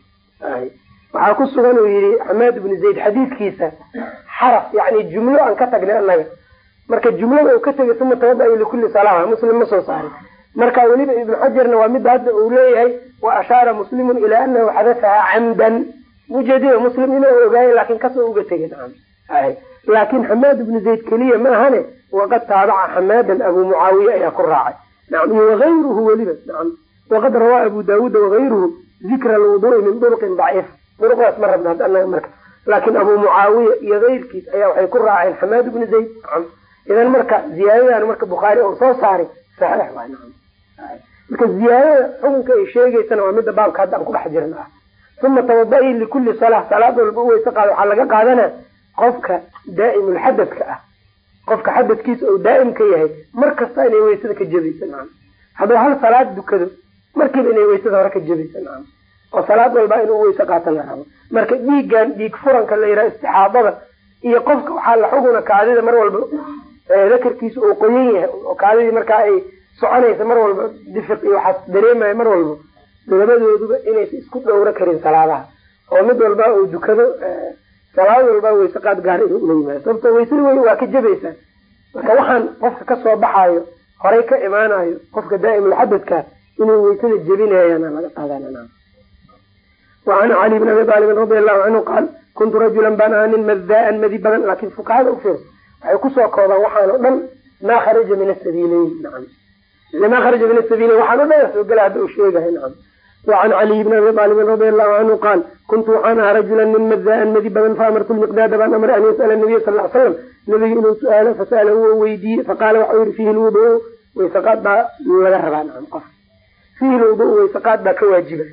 A: waxaa ku sugan uu yihi xamaad ibni zayd xadiidkiisa xaraf yani jumlo aan ka tagnay anaga marka jumlada uu ka tegay uma tawada-i likulli salaa muslim ma soo saarin marka weliba ibnu xajarna waa midda hadda uu leeyahay wa ashaara muslimun ilaa anahu xadafahaa camdan. Ujeedada muslim inuu ogaayo laakin ka soo uga tegay. Nacam laakin xamaad ibnu zayd keliya ma ahane waqad taabaca xamaadan abu mucaawiya ayaa ku raacay. Wagayruhu weliba waqad rawaa abu daawuuda wagayruhu dikra alwuduui min duruqin daciif. Duruqdaas ma rabna laakin abu mucaawiya iyo keyrkiis ayaa waxay ku raaceen xamaad ibnu zayd idan marka ziyaadadan marka bukhaari uu soo saaray saxiix waay marka ziyaadada xukunka ay sheegeysana waa midda baabka hadda aan ku dhex jirna ah uma tawada-i likulli salaa salaad walba u weyse qaado waxaa laga qaadana qofka daa'imulxadadka ah. Qofka xadadkiisa ou daa'im ka yahay mar kasta inay weysada ka jebaysa nacam hadduu hal salaad dukado markiiba inay weysada hore ka jebaysa nacam oo salaad walba inuu weyse qaato la rabo. Marka dhiiggan dhiig furanka la yidhaha istixaadada iyo qofka waxaa la xuguna kaadida mar walba dakarkiisa uu qoyan yahay oo kaadidii markaa ay soconaysa mar walba difiq iyo waxaas dareemaya mar walba labadooduba inaysa isku dhowro karin salaadaha. Oo mid walba uu dukado salaad walba weyse qaad gaar inuu ula yimaado. Sababto weysada wey waa ka jabaysaa. Marka waxaan qofka ka soo baxaayo horay ka imaanayo qofka daa'imulxadadka inay weysada jebinayana laga qaadanana wacan cali bn abi aalibin radi allahu canhu qaal kuntu rajulan baan ahaa nin madaan madi badan laakin fuqahada ufiirsa waxay ku soo koobaan waxaan o dhan maa kharaja min asabiileyn nacam maa kharaja min asabiileyn waxaan o dhan soo gala hadda u sheegahay nacam wacan caliy bni abi aalibin radi allahu canhu qaal kuntu waxaan ahaa rajulan nin madaan madi badan faamartu lmiqdaada baan amray an yas'ala nabiya sal l slam nabiga inuu su'aalo fasa'alahu oo weydiiyey faqaala waxau yihi fiihi lwuduu waysaqaad baa laga rabaa nacam qof fiihi lwuduu waysaqaad baa ka waajiba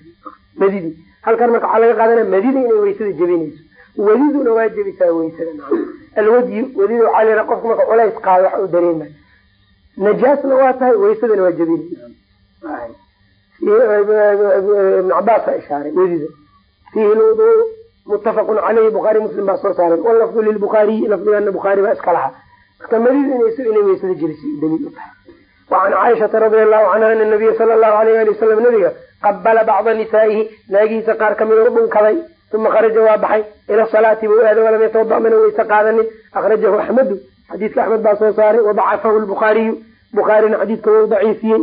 A: madidii halkan marka waxaa laga qaadanaya madida inay weysada jebinayso wadiduna waa jebisaa weysada nacam alwadyi wadida waxaa qofka marka culays qaado wax uu dareema najaasna waa tahay weysadana waa jebinaysa ibn cabaas aa ishaaray wadida fiihi lwuduu muttafaqun caleyhi bukhaari muslim baa soo saaray walafdu lilbukhaariyi lafdigana bukhaari baa iska lahaa marka madida inayso inay weysada jebisay daliil u tahay wacan caaishata radi allahu canha ana nabiya sala allahu alayh ali wasalam nabiga qabala bacda nisaa'ihi naagihiisa qaar ka mid u dhunkaday uma kharaja waa baxay ila salaati buu aada walam yatawada mana weyse akhrajahu axmedu xadiidka axmed baa soo saaray wadacafahu lbukhaariyu bukhaarina xadiidka wou daciifiyey